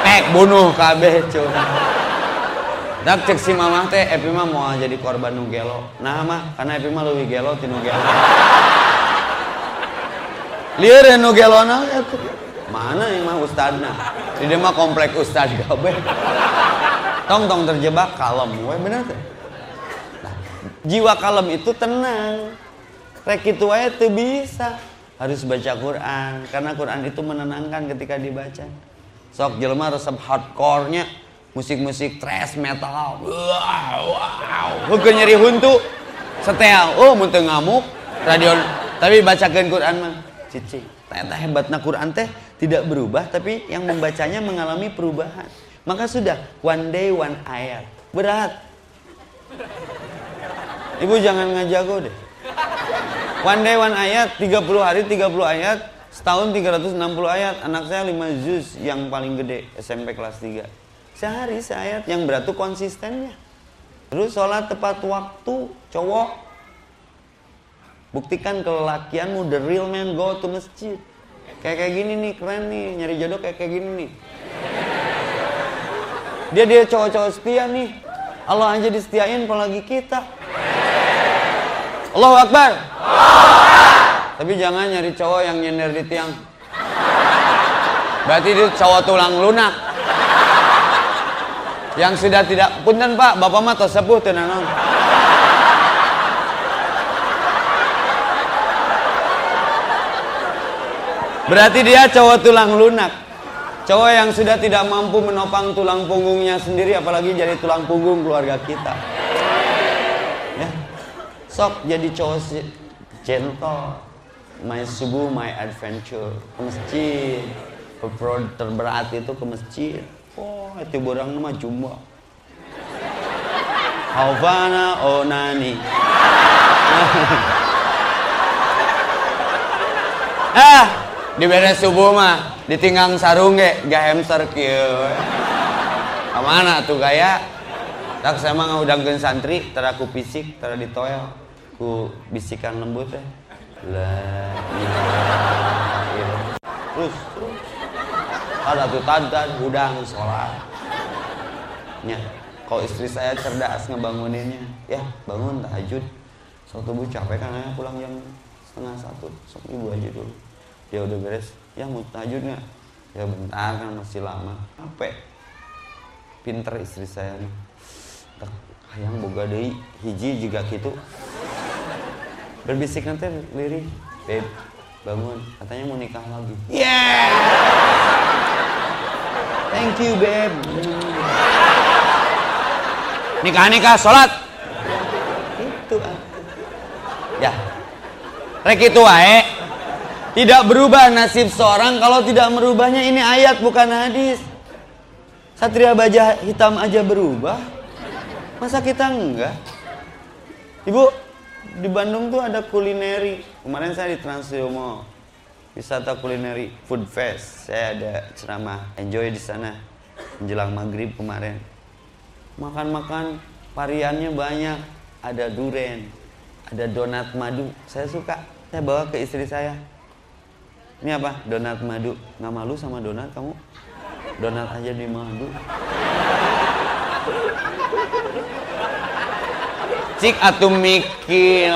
Pek bunuh KB cuy. Dak cek si mamah teh Epi mah mau jadi korban nu gelo. Nah mah karena Epi mah leuwih gelo ti nu gelo. Lieureun nu gelona eta. Mana yang mah ustadna? Di mah komplek ustad gabe. Tong tong terjebak kalem, we bener tuh. Nah, jiwa kalem itu tenang. Rek itu wae teu bisa. Harus baca Quran karena Quran itu menenangkan ketika dibaca. Sok jelema resep hardcore-nya musik-musik thrash metal. Wow, wow. Heukeun nyeri huntu. Setel. Oh, mun teu ngamuk radio tapi bacakeun Quran mah cici. Ternyata hebatnya Quran teh tidak berubah tapi yang membacanya mengalami perubahan. Maka sudah one day one ayat. Berat. Ibu jangan ngajago deh. One day one ayat, 30 hari 30 ayat, setahun 360 ayat. Anak saya 5 juz yang paling gede SMP kelas 3. Sehari seayat yang berat tuh konsistennya. Terus sholat tepat waktu, cowok Buktikan kelelakianmu, the real man go to masjid. Kayak kayak gini nih, keren nih, nyari jodoh kayak kayak gini nih. Dia dia cowok-cowok setia nih. Allah aja disetiain apalagi kita. Allahu Akbar. Tapi jangan nyari cowok yang nyender di tiang. Berarti dia cowok tulang lunak. Yang sudah tidak punten Pak, Bapak mah sepuh teu Berarti dia cowok tulang lunak. Cowok yang sudah tidak mampu menopang tulang punggungnya sendiri apalagi jadi tulang punggung keluarga kita. Ya. Sok jadi cowok gentle. My subuh, my adventure. Ke masjid. terberat itu ke masjid. Oh, itu borang nama jumbo. Havana onani. ah, di beres subuh mah ditinggang sarung ge gak hamster kieu. Ke mana tuh gaya? Tak saya mah ngaudangkeun santri tara ku fisik tara ditoel ku bisikan lembut teh. Terus terus ada tuh tadan udang sholat. Nya kalau istri saya cerdas ngebanguninnya ya bangun tahajud. Suatu tubuh capek ya pulang jam setengah satu sok ibu aja dulu dia udah beres. Ya mau tahajud nggak? Ya bentar kan masih lama. Capek pinter istri saya nih. Yang boga deh hiji juga gitu. Berbisik nanti lirih babe bangun. Katanya mau nikah lagi. Yeah! Thank you babe nikah nikah sholat. Itu ya. Rek itu ae tidak berubah nasib seorang kalau tidak merubahnya ini ayat bukan hadis. Satria baja hitam aja berubah. Masa kita enggak? Ibu, di Bandung tuh ada kulineri. Kemarin saya di Trans Mall. Wisata kulineri Food Fest. Saya ada ceramah enjoy di sana menjelang maghrib kemarin. Makan-makan variannya banyak. Ada duren, ada donat madu. Saya suka. Saya bawa ke istri saya. Ini apa? Donat madu. Nggak malu sama donat kamu? Donat aja di madu. Cik atuh mikir.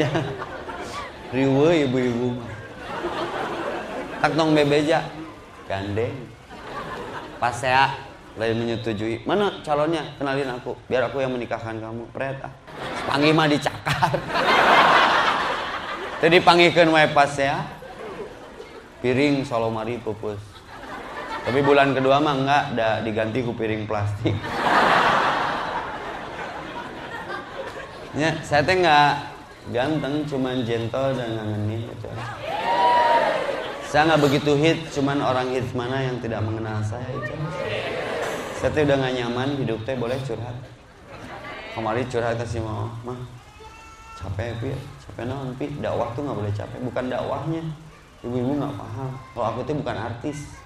ya. Riwe ibu-ibu. Tak tong bebeja. Gandeng. Pas saya lain menyetujui. Mana calonnya? Kenalin aku. Biar aku yang menikahkan kamu. Pret ah. Panggil mah dicakar. Tadi panggilkan wae pas ya. Piring solomari pupus. Tapi bulan kedua mah enggak, udah diganti ku piring plastik. ya, saya teh enggak ganteng, cuman gentle dan ngangenin gitu. Saya nggak begitu hit, cuman orang hit mana yang tidak mengenal saya itu. Saya teh udah nggak nyaman hidup teh boleh curhat. Kemarin curhat ke si mama, mah capek pi, capek naon pi, dakwah tuh nggak boleh capek, bukan dakwahnya. Ibu-ibu nggak paham, kalau aku tuh bukan artis,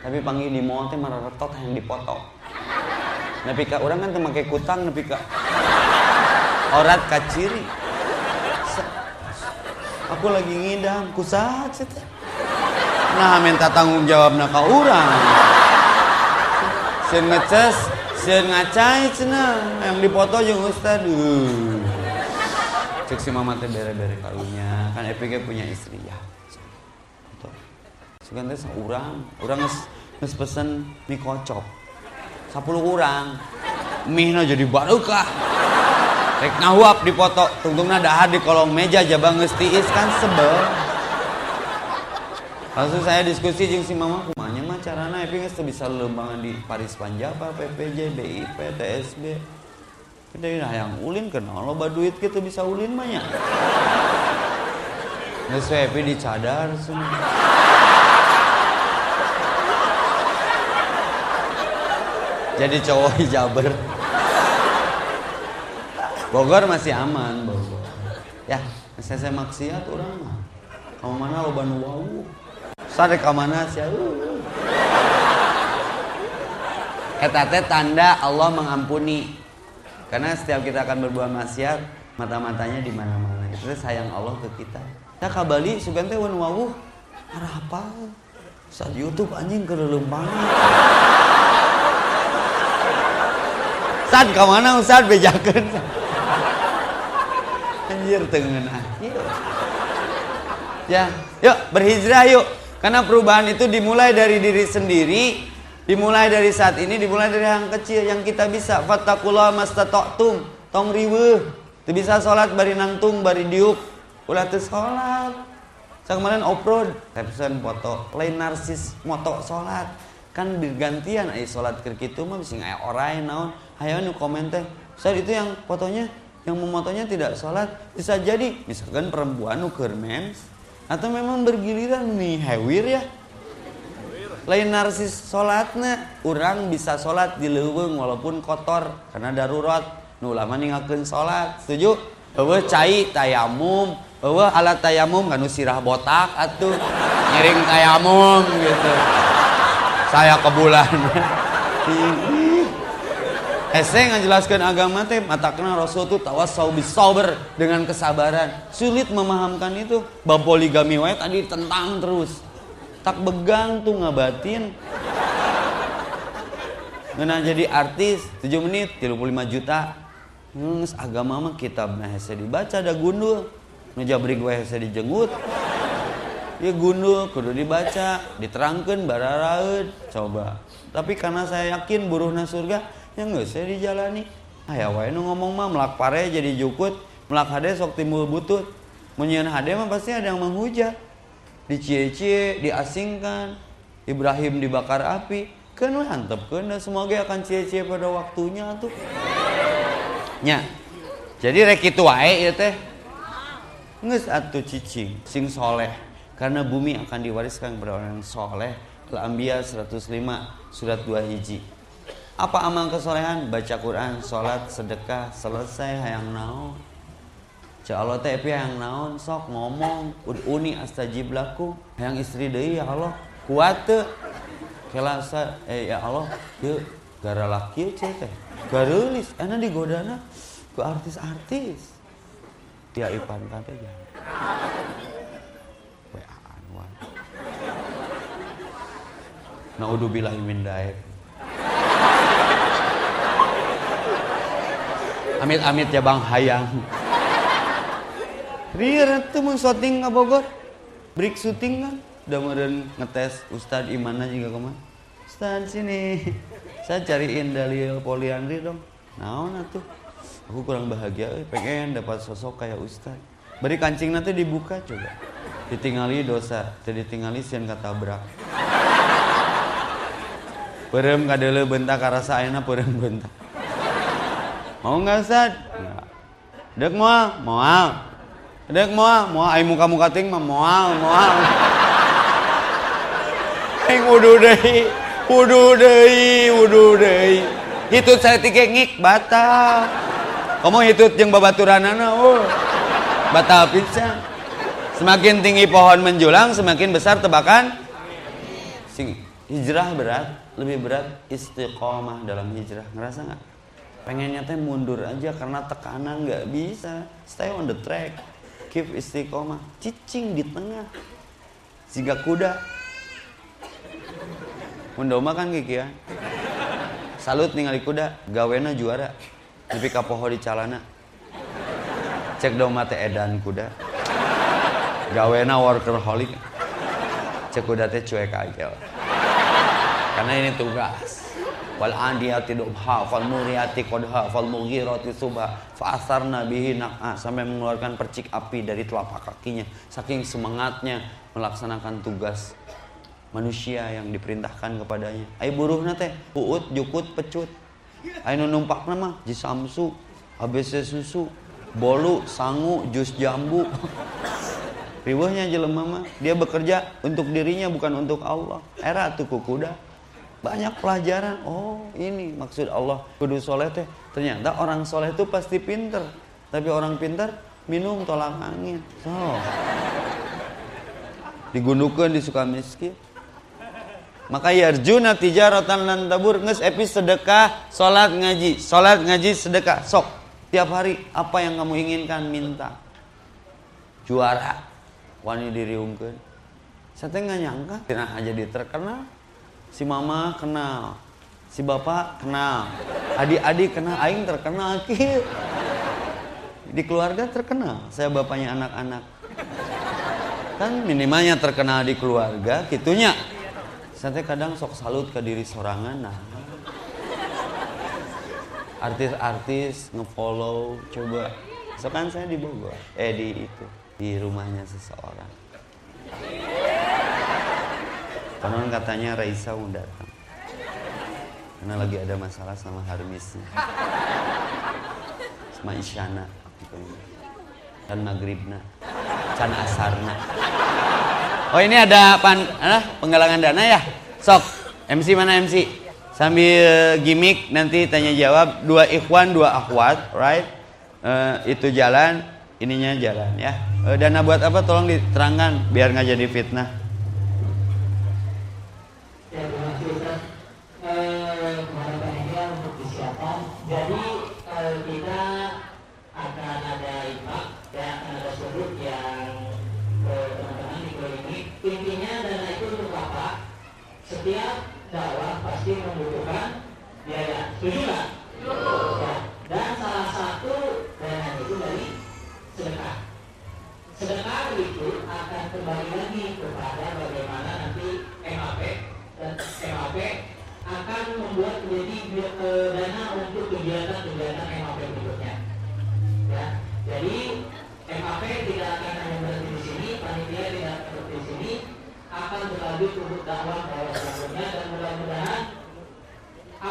tapi panggil di mall teh marah retot yang dipoto nepi ka orang kan pakai kutang nepi ka. Orat kaciri aku lagi ngidam kusahat sih nah minta tanggung jawab nak orang. Sen ngeces sen ngacai cina yang dipoto jeung ustad cek si mama teh bere-bere karunya kan EPG punya istri ya. Sugan teh seorang orang nges, nges pesen mie kocok. 10 orang mie na jadi barukah. Rek ngahuap dipoto. Tungtungna dahar di kolong meja jabang geus tiis kan sebel. Langsung saya diskusi jeung si mama kumanya mah carana epi geus bisa lembangan di Paris Panjapa, PPJ, BIP, TSB. Kita yang ulin kenal loba duit kita bisa ulin nya. Geus epi dicadar semua. jadi cowok hijaber Bogor masih aman Bogor. Ya saya maksiat orang mah. Kamu mana lo banu wau sare ke mana sih Eta teh tanda Allah mengampuni. Karena setiap kita akan berbuat maksiat, mata-matanya di mana-mana. Itu sayang Allah ke kita. Ya kabali sugan teh wan wawuh apa? Saat YouTube anjing ke banget. Ustad ke mana Ustad bejakan Anjir tengen Ya, yuk berhijrah yuk. Karena perubahan itu dimulai dari diri sendiri, dimulai dari saat ini, dimulai dari yang kecil yang kita bisa. Fattakullah mastata'tum, tong riwe. Itu bisa sholat bari nangtung, bari diuk. Ulah tuh sholat. Saya kemarin off-road, caption foto, lain narsis moto sholat. Kan bergantian ay sholat ke kitu mah bisa ngaya orai naon Ayo nu komen teh itu yang fotonya yang memotonya tidak sholat bisa jadi misalkan perempuan nuker mens atau memang bergiliran nih hewir ya lain narsis sholatnya orang bisa sholat di leweng walaupun kotor karena darurat nu lama ninggalkan sholat setuju bahwa cai tayamum bahwa alat tayamum kan sirah botak atuh ngiring tayamum gitu saya ke bulan Hese ngajelaskan agama teh mata kena Rasul tuh tawasau bisaber dengan kesabaran. Sulit memahamkan itu. Bab poligami wae tadi tentang terus. Tak begang tuh ngabatin. Ngena jadi artis 7 menit 35 juta. Nges agama mah kitab nah hese dibaca ada gundul. Nu jabrig wae hese dijenggut. Ya gundul kudu dibaca, diterangkan bararaeud coba. Tapi karena saya yakin buruhna surga yang nggak saya dijalani ayah wae nu ngomong mah melak pare jadi jukut melak hade sok timbul butut menyian hade mah pasti ada yang menghujat dicie-cie diasingkan Ibrahim dibakar api kan hantep kan semoga akan cie-cie pada waktunya tuh. Nya jadi rek itu wae ya teh. Nges atuh cicing sing soleh. Karena bumi akan diwariskan kepada orang yang soleh. Al-Anbiya 105 surat 2 hiji. Apa amal kesolehan? Baca Quran, sholat, sedekah, selesai hayang naon. Cek Allah teh yang naon sok ngomong uni astajib laku hayang istri deui ya Allah kuat kelasa eh ya Allah yuk gara laki cek teh. Gareulis enak digodana ke artis-artis. Dia ipan tante jangan. Weaan wae naudzubillahi min daek. Amit-amit ya bang hayang Ria tuh mau syuting ke Bogor. Break syuting kan udah meren ngetes Ustad Imana juga ke mana Ustad sini. Saya cariin dalil poliandri dong. Naon atuh? Aku kurang bahagia eh, pengen dapat sosok kayak Ustad. Beri kancing nanti dibuka coba. Ditinggali dosa jadi tinggali sian kata brak Perem kadele bentak karasa ayeuna perem bentak. Mau nggak? Nggak. Dek mau? Mau. Dek mau? Mau ai muka-muka ting mah mau, mau. Aing wudu deui. Wudu deui, wudu deui. Hitut saya tike ngik batal. Kamu hitut jeung babaturanana oh. Batal pisan. Semakin tinggi pohon menjulang, semakin besar tebakan. Sing hijrah berat, lebih berat istiqomah dalam hijrah. Ngerasa nggak? pengennya teh mundur aja karena tekanan nggak bisa stay on the track keep istiqomah. Cicing di tengah. Jika kuda. Mundoma kan kiki ya? Salut ningali kuda. Gawena juara. Tapi kapoho di calana. Cek doma teh edan kuda. Gawena workaholic. Cek kuda teh cuek aja. Karena ini tugas wal adiyati dubha fal muriyati qadha fal mughirati subha. Fa asarna bihi naqa sampai mengeluarkan percik api dari telapak kakinya. Saking semangatnya melaksanakan tugas manusia yang diperintahkan kepadanya. Ai buruhna teh puut jukut pecut. Ai nu numpakna jisamsu ABC susu bolu sangu jus jambu. Riweuhnya jelema mah dia bekerja untuk dirinya bukan untuk Allah. Era tuh kuda banyak pelajaran. Oh ini maksud Allah kudu soleh teh. Ternyata orang soleh itu pasti pinter. Tapi orang pinter minum tolak angin. So digunukan di suka miskin. Maka yarjuna tijaratan lan tabur nges epi sedekah salat ngaji. Salat ngaji sedekah sok. Tiap hari apa yang kamu inginkan minta. Juara. Wani diriungkeun. Saya nggak nyangka. Tidak aja terkenal si mama kenal. Si bapak kenal. Adik-adik kenal. Aing terkenal ki. Di keluarga terkenal. Saya bapaknya anak-anak. Kan minimalnya terkenal di keluarga gitunya saya kadang sok salut ke diri sorangan nah. Artis-artis ngefollow coba. So kan saya di Bogor eh di itu di rumahnya seseorang Konon katanya Raisa mau datang. Karena lagi ada masalah sama Harmisnya. Sama Isyana. Dan Maghribna. Can Asarna. Oh ini ada pan, ada penggalangan dana ya? Sok, MC mana MC? Sambil gimmick nanti tanya jawab dua ikhwan dua akhwat, right? Uh, itu jalan, ininya jalan ya. Uh, dana buat apa? Tolong diterangkan biar nggak jadi fitnah.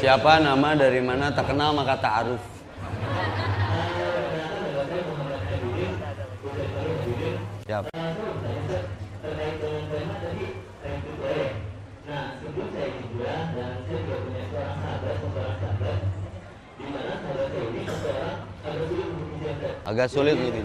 Siapa nama dari mana tak kenal maka ta'aruf. Siap. Agak sulit mungkin.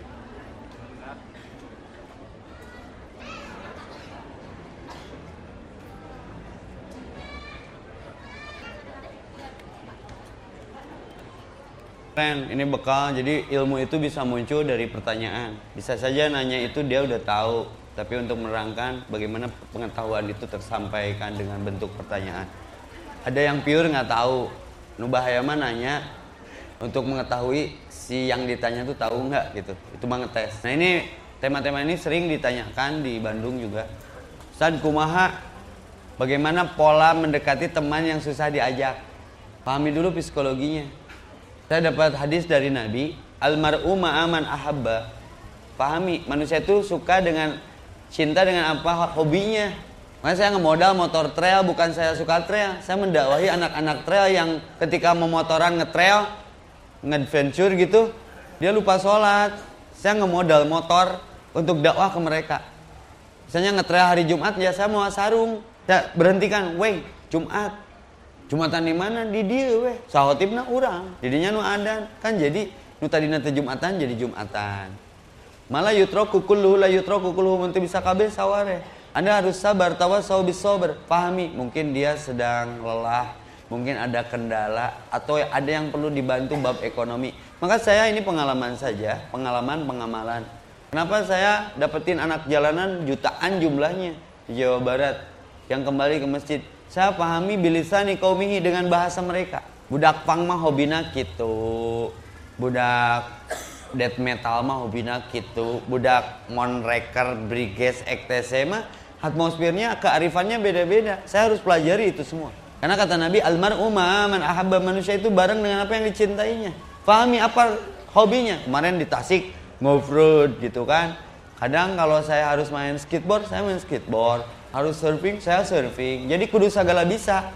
Keren, ini bekal. Jadi ilmu itu bisa muncul dari pertanyaan. Bisa saja nanya itu dia udah tahu, tapi untuk menerangkan bagaimana pengetahuan itu tersampaikan dengan bentuk pertanyaan. Ada yang pure nggak tahu. Nu bahaya mah nanya untuk mengetahui si yang ditanya itu tahu nggak gitu. Itu mah ngetes. Nah ini tema-tema ini sering ditanyakan di Bandung juga. Ustaz kumaha bagaimana pola mendekati teman yang susah diajak? Pahami dulu psikologinya. Saya dapat hadis dari Nabi, almar'u ma'aman ahabba. Pahami, manusia itu suka dengan cinta dengan apa hobinya. Makanya saya ngemodal motor trail bukan saya suka trail. Saya mendakwahi anak-anak trail yang ketika memotoran ngetrail, ngadventure gitu, dia lupa sholat. Saya ngemodal motor untuk dakwah ke mereka. Misalnya ngetrail hari Jumat, ya saya mau sarung. Saya berhentikan, weh Jumat, Jumatan di mana? Di dia weh. Sahotibna urang. Jadinya nu adan. Kan jadi nu tadi nanti Jumatan jadi Jumatan. Malah yutro kulluhu la yutro kulluhu nanti bisa kabeh saware. Anda harus sabar tawasau bis sabar. Pahami, mungkin dia sedang lelah, mungkin ada kendala atau ada yang perlu dibantu bab ekonomi. Maka saya ini pengalaman saja, pengalaman pengamalan. Kenapa saya dapetin anak jalanan jutaan jumlahnya di Jawa Barat yang kembali ke masjid? Saya pahami bilisani kaumihi dengan bahasa mereka. Budak pang mah hobina gitu budak death metal mah hobina gitu budak monreker briges ektc mah atmosfernya kearifannya beda-beda. Saya harus pelajari itu semua. Karena kata Nabi almar man ahabba manusia itu bareng dengan apa yang dicintainya. Pahami apa hobinya? Kemarin di Tasik ngofroad gitu kan. Kadang kalau saya harus main skateboard saya main skateboard harus surfing saya surfing. Jadi kudu segala bisa.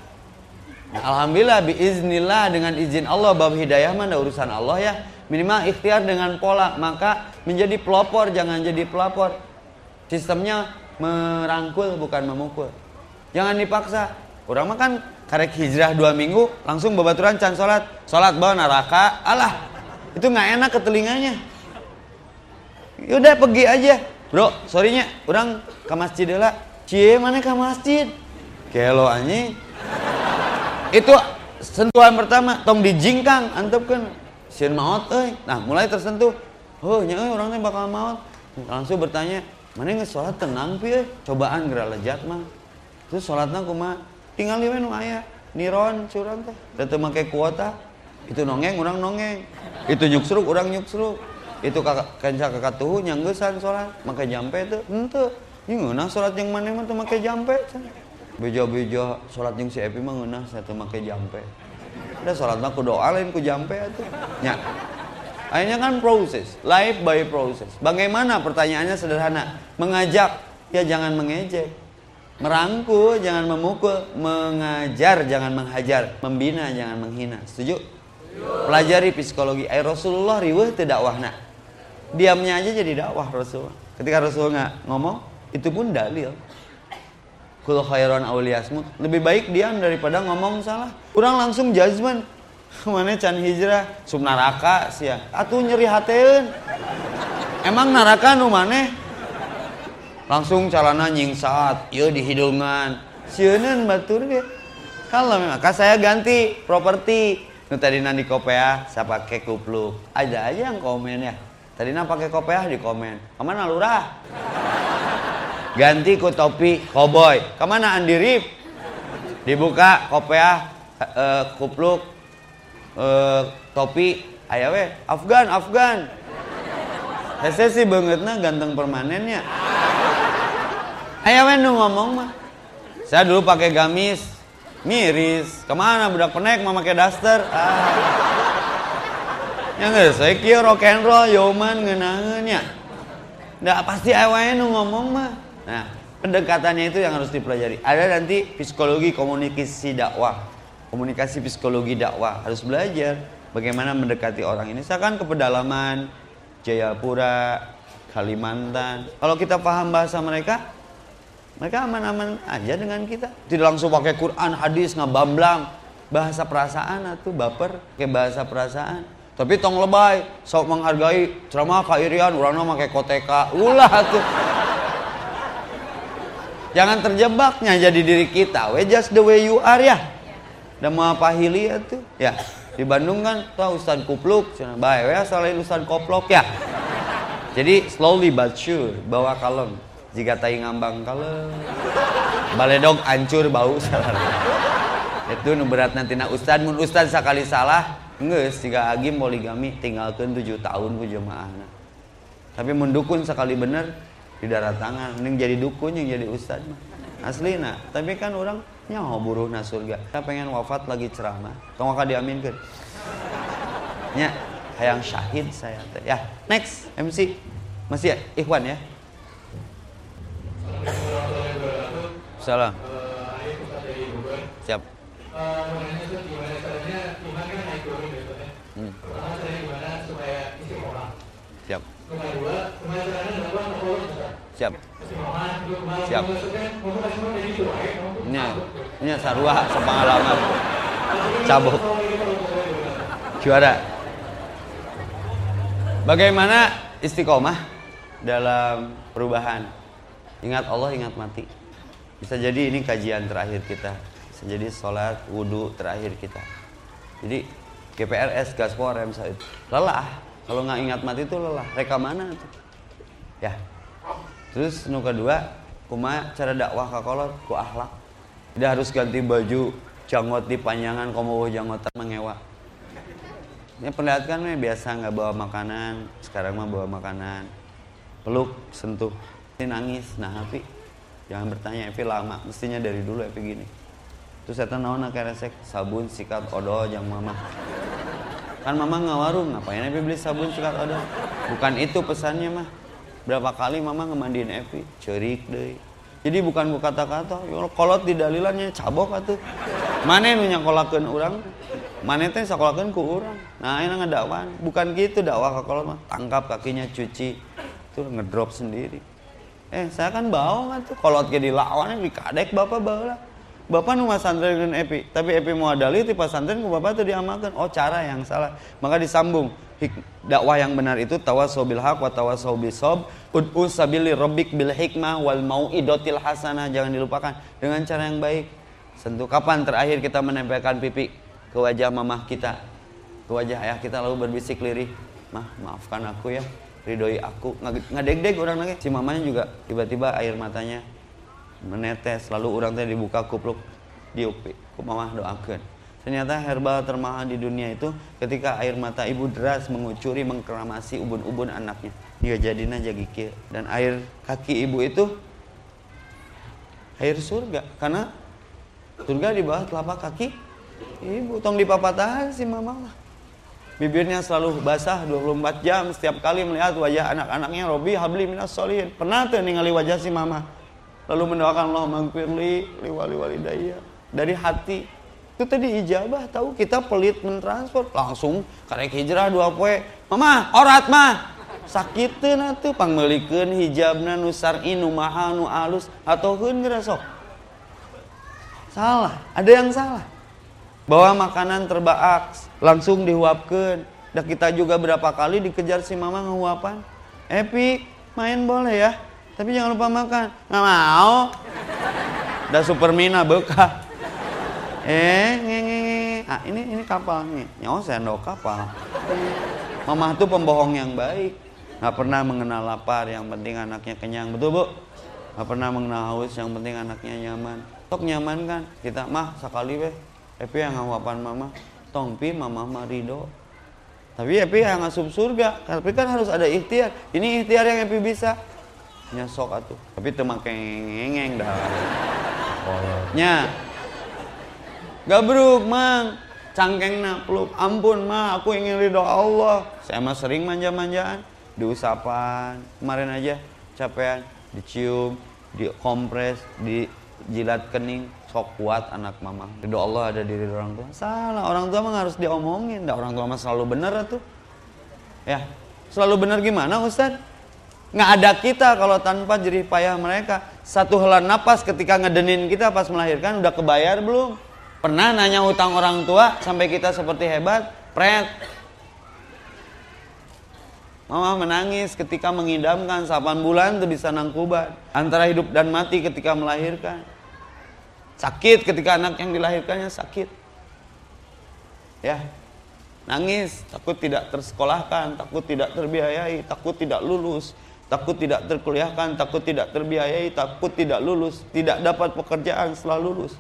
Alhamdulillah biiznillah dengan izin Allah bab hidayah mana urusan Allah ya. Minimal ikhtiar dengan pola maka menjadi pelopor jangan jadi pelapor. Sistemnya merangkul bukan memukul. Jangan dipaksa. Orang mah kan karek hijrah dua minggu langsung babaturan can sholat. Sholat bawa neraka alah. Itu nggak enak ke telinganya. Yaudah pergi aja. Bro sorrynya orang ke masjid lah Cie mana ke masjid? Kelo anjing. Itu sentuhan pertama tong dijingkang kan sieun maot euy. Nah, mulai tersentuh. Oh, euy urang bakal maot. Langsung bertanya, "Mana geus salat tenang pi Cobaan geura lejat mah." Terus salatna kumaha? Tinggal di nu aya. Niron curang teh. Teu make kuota. Itu nongeng urang nongeng. Itu nyuksruk urang nyuksruk. Itu kakak kanca kakak tuh nyanggesan salat, make jampe teu. Henteu. Ini ngeunah sholat yang mana mah tuh make jampe. Bejo-bejo sholat yang si Epi mah ngeunah saya tuh make jampe. Udah sholat mah ku doa lain ku jampe atuh. Nya. Akhirnya kan proses, life by process. Bagaimana pertanyaannya sederhana, mengajak ya jangan mengejek. Merangkul jangan memukul, mengajar jangan menghajar, membina jangan menghina. Setuju? Pelajari psikologi. Ay Rasulullah riweuh teu dakwahna. Diamnya aja jadi dakwah Rasulullah. Ketika Rasulullah ngomong, itu pun dalil. Kul khairan awliyasmut lebih baik diam daripada ngomong salah. Kurang langsung judgment. Mana can hijrah? Sub neraka sia. Atuh nyeri hateun. Emang neraka nu maneh langsung calana nyingsat. Ieu di hidungan. Sieun batur ge. Kalau maka saya ganti properti. Nu tadi di kopiah saya pakai kupluk. Ada aja yang komen ya. Tadi pakai kopiah di komen. Ke mana lurah ganti ku topi koboi ke mana andirip dibuka kopiah uh, kupluk uh, topi. Ayah we Afgan Afgan. Hese sih bangetnya ganteng permanennya. Ayah we nu ngomong mah. Saya dulu pakai gamis. Miris. Ke mana budak penek mau pakai daster? Ah. yang nggak saya kira rock and roll yoman ngenangannya nggak pasti ayah nu ngomong mah nah pendekatannya itu yang harus dipelajari. Ada nanti psikologi komunikasi dakwah. Komunikasi psikologi dakwah. Harus belajar bagaimana mendekati orang ini. Misalkan ke pedalaman Jayapura Kalimantan. Kalau kita paham bahasa mereka mereka aman-aman aja dengan kita. Tidak langsung pakai Quran hadis ngabamblang. Bahasa perasaan atau baper kayak bahasa perasaan. Tapi tong lebay sok menghargai ceramah kairian urangna pakai koteka. Ulah tuh jangan terjebaknya jadi diri kita. We just the way you are ya. Dan mau apa hili tuh? Ya di Bandung kan tahu Ustad Kupluk. Baik ya selain Ustad Koplok ya. Jadi slowly but sure bawa kalem. Jika tai ngambang kalem. Baledog hancur bau salah. Itu nu berat nanti nak Ustad mun Ustad sekali salah enggak jika agim poligami tinggalkan tujuh tahun ku jemaah tapi mendukun sekali bener di darat tangan mending jadi dukun yang jadi Ustad asli nah tapi kan orang nyaho buruh na surga. Kita pengen wafat lagi ceramah. Tong diamin diaminkan. Nya hayang syahid saya ya next MC masih ya? Ikhwan ya? Salam. Siap. hmm. Siap. Siap. Ini ini sarua sepengalaman. Cabuk juara. Bagaimana istiqomah dalam perubahan? Ingat Allah ingat mati. Bisa jadi ini kajian terakhir kita. Bisa jadi sholat wudhu terakhir kita. Jadi GPRS gaspor rem lelah. Kalau nggak ingat mati itu lelah. Reka mana tuh ya terus nu kedua kuma cara dakwah ke kolot ku akhlak. Tidak harus ganti baju janggot di panjangan komo janggot mengewa. Ini perlihatkan nih biasa nggak bawa makanan sekarang mah bawa makanan. Peluk sentuh. Ini nangis nah tapi jangan bertanya Evi lama? Mestinya dari dulu Evi gini. Terus saya tahu nak resek? Sabun sikat odol jang mama. Kan mama nggak warung ngapain Evi beli sabun sikat odol? Bukan itu pesannya mah Berapa kali mama ngemandiin Evi, cerik deh. Jadi bukan bu kata-kata, kolot di dalilannya cabok atuh. Mana nu nyakolakeun urang? Mana teh sakolakeun ku urang. Nah, ini ngedakwan. Bukan gitu dakwah ke kolot. Tangkap kakinya cuci. Tuh ngedrop sendiri. Eh, saya kan bawa kan tuh kolot ke dilawan dikadek bapak bawa Bapak nu santren Epi, tapi Epi mau adali ti santren ku bapak tuh diamalkan. Oh, cara yang salah. Maka disambung dakwah yang benar itu tawasau bil haq wa tawasau bisob ud'u sabili rabbik bil hikmah wal mau'idotil hasanah. Jangan dilupakan. Dengan cara yang baik. Sentuh kapan terakhir kita menempelkan pipi ke wajah mamah kita? Ke wajah ayah kita lalu berbisik lirih. Mah maafkan aku ya. Ridhoi aku. Ngadeg-deg orang lagi. Si mamanya juga tiba-tiba air matanya menetes. Lalu orang teh dibuka kupluk. Diupi. Ku mamah doakan Ternyata herbal termahal di dunia itu ketika air mata ibu deras mengucuri mengkeramasi ubun-ubun anaknya. Dia jadinya jadi kia. Dan air kaki ibu itu air surga karena surga di bawah telapak kaki ibu tong dipapatahan si mama lah. Bibirnya selalu basah 24 jam setiap kali melihat wajah anak-anaknya Robi habli minas solihin. Pernah tuh ningali wajah si mama. Lalu mendoakan Allah magfirli liwali walidayya dari hati itu tadi ijabah tahu kita pelit mentransfer. Langsung karek hijrah dua poe. Mama orat mah sakitin atuh pangmelikeun hijabna nu sar'i nu mahal nu alus atau geura sok salah ada yang salah. Bawa makanan terbaak langsung dihuapkan. Dan kita juga berapa kali dikejar si mama ngehuapan. Epi main boleh ya? Tapi jangan lupa makan. Nggak mau. Udah supermina bekah eh nge, nge, nge. ah ini ini kapal nih. Nyawa sendok kapal. Mama tuh pembohong yang baik. Nggak pernah mengenal lapar yang penting anaknya kenyang. Betul bu? Nggak pernah mengenal haus yang penting anaknya nyaman. Tok nyaman kan? Kita mah sekali weh. Epi yang ngawapan mama tongpi mama marido tapi Epi yang ngasup surga. Tapi kan harus ada ikhtiar. Ini ikhtiar yang Epi bisa. Nyesok atuh. Tapi temak ngengeng dah. Nya Gabruk, Mang. Cangkeng nak peluk. Ampun, Ma, aku ingin ridho Allah. Saya mah sering manja-manjaan. Diusapan. Kemarin aja capean, dicium, dikompres, dijilat kening. Sok kuat anak mama. Ridho Allah ada di ridho orang tua. Salah, orang tua mah harus diomongin. Dah orang tua mah selalu bener tuh. Ya, selalu bener gimana Ustaz? Nggak ada kita kalau tanpa jerih payah mereka. Satu helan napas ketika ngedenin kita pas melahirkan udah kebayar belum? Pernah nanya utang orang tua sampai kita seperti hebat? Pret. Mama menangis ketika mengidamkan 8 bulan itu bisa nangkuban. Antara hidup dan mati ketika melahirkan. Sakit ketika anak yang dilahirkannya sakit. Ya. Nangis, takut tidak tersekolahkan, takut tidak terbiayai, takut tidak lulus, takut tidak terkuliahkan, takut tidak terbiayai, takut tidak lulus, tidak dapat pekerjaan setelah lulus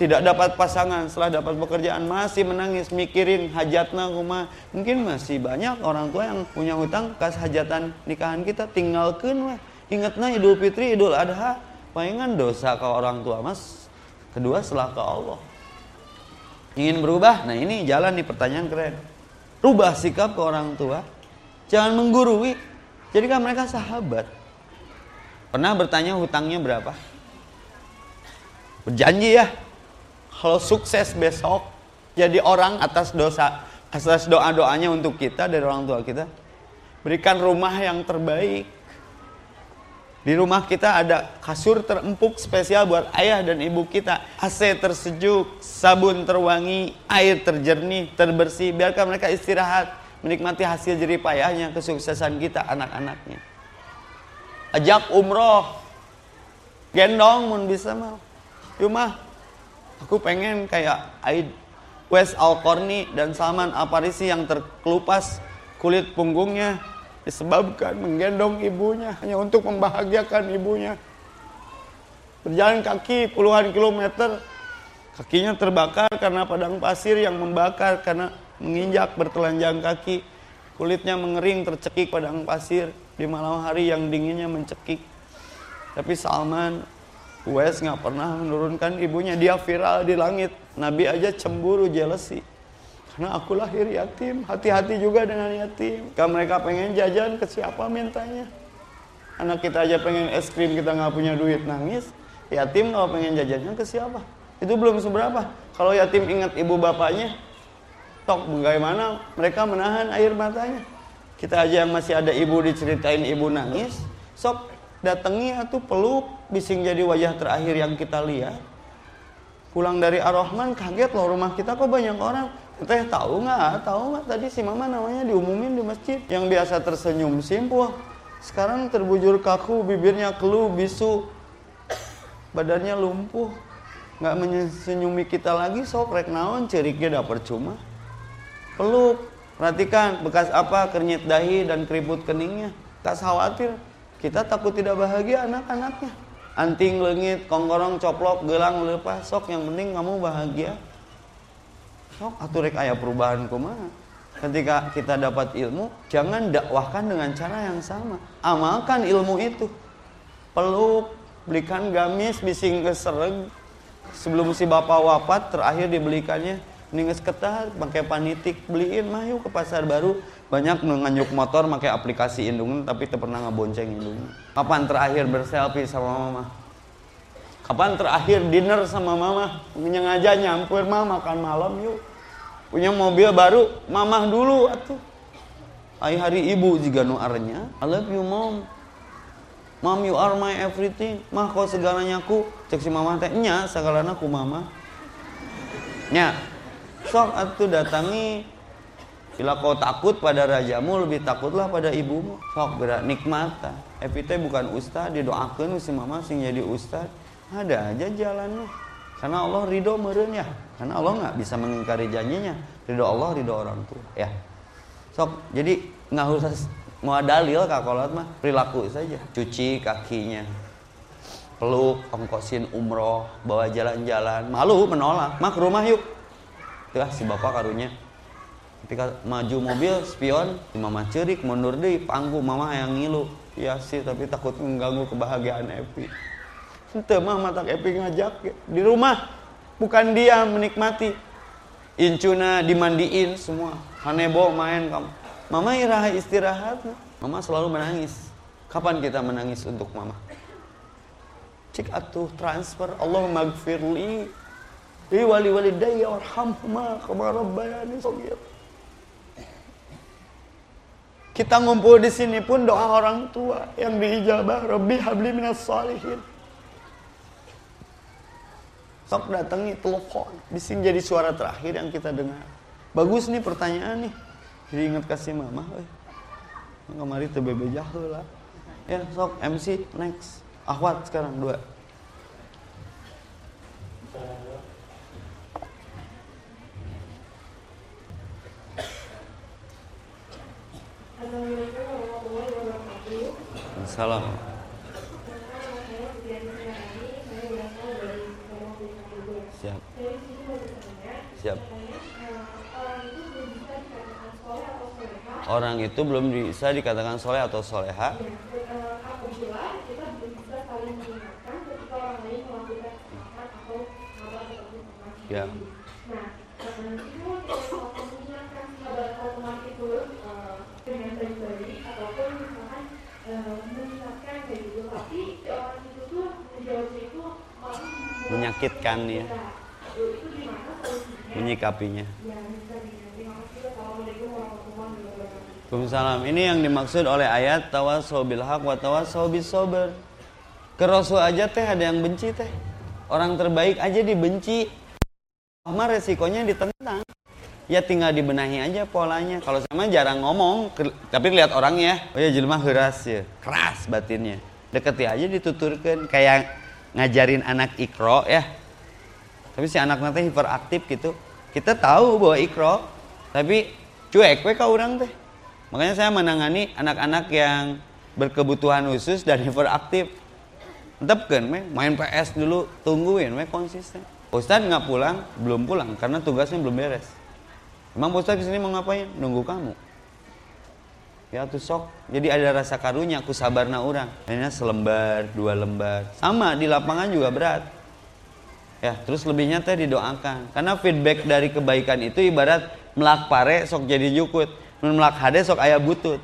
tidak dapat pasangan. Setelah dapat pekerjaan masih menangis mikirin hajatnya rumah. Mungkin masih banyak orang tua yang punya hutang kas hajatan nikahan kita. Tinggalkan weh. Ingatnya idul fitri idul adha. Palingan dosa ke orang tua mas. Kedua setelah ke Allah. Ingin berubah? Nah ini jalan di pertanyaan keren. Rubah sikap ke orang tua. Jangan menggurui. Jadikan mereka sahabat. Pernah bertanya hutangnya berapa? Berjanji ya kalau sukses besok jadi orang atas dosa atas doa doanya untuk kita dari orang tua kita berikan rumah yang terbaik. Di rumah kita ada kasur terempuk spesial buat ayah dan ibu kita. AC tersejuk sabun terwangi air terjernih terbersih. Biarkan mereka istirahat menikmati hasil jerih payahnya kesuksesan kita anak-anaknya. Ajak umroh. Gendong mun bisa mah Aku pengen kayak Aid Wes Al-Qarni dan Salman Al-Farisi yang terkelupas kulit punggungnya disebabkan menggendong ibunya hanya untuk membahagiakan ibunya. Berjalan kaki puluhan kilometer, kakinya terbakar karena padang pasir yang membakar karena menginjak bertelanjang kaki. Kulitnya mengering tercekik padang pasir di malam hari yang dinginnya mencekik. Tapi Salman Uwais nggak pernah menurunkan ibunya. Dia viral di langit. Nabi aja cemburu jealousy. Karena aku lahir yatim. Hati-hati juga dengan yatim. Kalau mereka pengen jajan ke siapa mintanya? Anak kita aja pengen es krim kita nggak punya duit. Nangis. Yatim kalau pengen jajannya ke siapa? Itu belum seberapa. Kalau yatim ingat ibu bapaknya tok bagaimana? Mereka menahan air matanya. Kita aja yang masih ada ibu diceritain ibu nangis. Sok datangi atau peluk bising jadi wajah terakhir yang kita lihat. Pulang dari Ar-Rahman kaget loh rumah kita kok banyak orang. Teh tahu nggak? Tahu nggak? Tadi si mama namanya diumumin di masjid. Yang biasa tersenyum simpul. Sekarang terbujur kaku bibirnya keluh bisu. Badannya lumpuh. Nggak menyenyumi kita lagi sok rek naon ceriknya dapet percuma. Peluk. Perhatikan bekas apa kernyit dahi dan keriput keningnya. Tak khawatir kita takut tidak bahagia anak-anaknya. Anting lengit, kongkorong, coplok, gelang, lepas, sok yang penting kamu bahagia. Sok aturek ayah perubahan kumaha. Ketika kita dapat ilmu, jangan dakwahkan dengan cara yang sama. Amalkan ilmu itu. Peluk, belikan gamis, bising kesereg. Sebelum si bapak wafat, terakhir dibelikannya ninges ketar pakai panitik beliin mah yuk ke pasar baru banyak nganjuk motor pakai aplikasi indung tapi tak pernah ngebonceng indung. Kapan terakhir berselfie sama mama? Kapan terakhir dinner sama mama? Aja nyampur mama makan malam yuk. Punya mobil baru mama dulu atuh. Ay hari ibu juga nu arnya I love you mom. Mom you are my everything. Mah kau segalanya ku. Cek si mama teh Nya segalanya ku mama. Nya sok atuh datangi bila kau takut pada rajamu lebih takutlah pada ibumu. Sok berat nikmata Evita bukan ustad didoakan si mama sing jadi ustad ada aja jalannya. Karena Allah ridho meren ya. Karena Allah nggak bisa mengingkari janjinya. Ridho Allah ridho orang tua. Ya. Sok jadi nggak usah mau dalil kakolat mah perilaku saja. Cuci kakinya peluk ongkosin umroh bawa jalan-jalan. Malu menolak. Mak rumah yuk. Tuh si bapak karunya ketika maju mobil spion mama cerik mundur deh panggung mama yang ngilu. Ya sih tapi takut mengganggu kebahagiaan Epi. Itu mama tak Epi ngajak di rumah. Bukan dia menikmati. Incuna dimandiin semua. Hanebo main kamu. Mama iraha istirahat mama selalu menangis. Kapan kita menangis untuk mama? Cik atuh transfer. Allah magfirli li wali walidayya warhamhuma. Kama rabbayani shaghir kita ngumpul di sini pun doa orang tua yang diijabah. Rabbi habli minas salihin. Sok datangi telepon. Bising jadi suara terakhir yang kita dengar. Bagus nih pertanyaan nih. Jadi ingat kasih mama. Eh. Kemari tuh bebe jahul lah. Ya sok MC next. Ahwat sekarang dua. Salam. Siap. Siap. Orang itu belum bisa dikatakan soleh atau soleha. Ya. Menyakitkan ya menyikapinya Waalaikumsalam. Ini yang dimaksud oleh ayat tawasau bil haq wa tawasau bis sabr. Ke Rasul aja teh ada yang benci teh. Orang terbaik aja dibenci. Mah resikonya ditentang. Ya tinggal dibenahi aja polanya. Kalau sama jarang ngomong, tapi lihat orangnya. Oh ya jelma keras ya, keras batinnya. Deketi aja dituturkan kayak ngajarin anak ikro ya. Tapi si anak nanti hiperaktif gitu. Kita tahu bahwa ikro tapi cuek we orang teh. Makanya saya menangani anak-anak yang berkebutuhan khusus dan hiperaktif. Tetap kan main PS dulu tungguin me konsisten. Ustadz nggak pulang belum pulang karena tugasnya belum beres. Emang Ustadz ke sini mau ngapain? Nunggu kamu ya tuh sok. Jadi ada rasa karunya aku sabarna orang akhirnya selembar dua lembar. Sama di lapangan juga berat. Ya terus lebihnya teh didoakan. Karena feedback dari kebaikan itu ibarat melak pare sok jadi jukut melak hade sok ayah butut.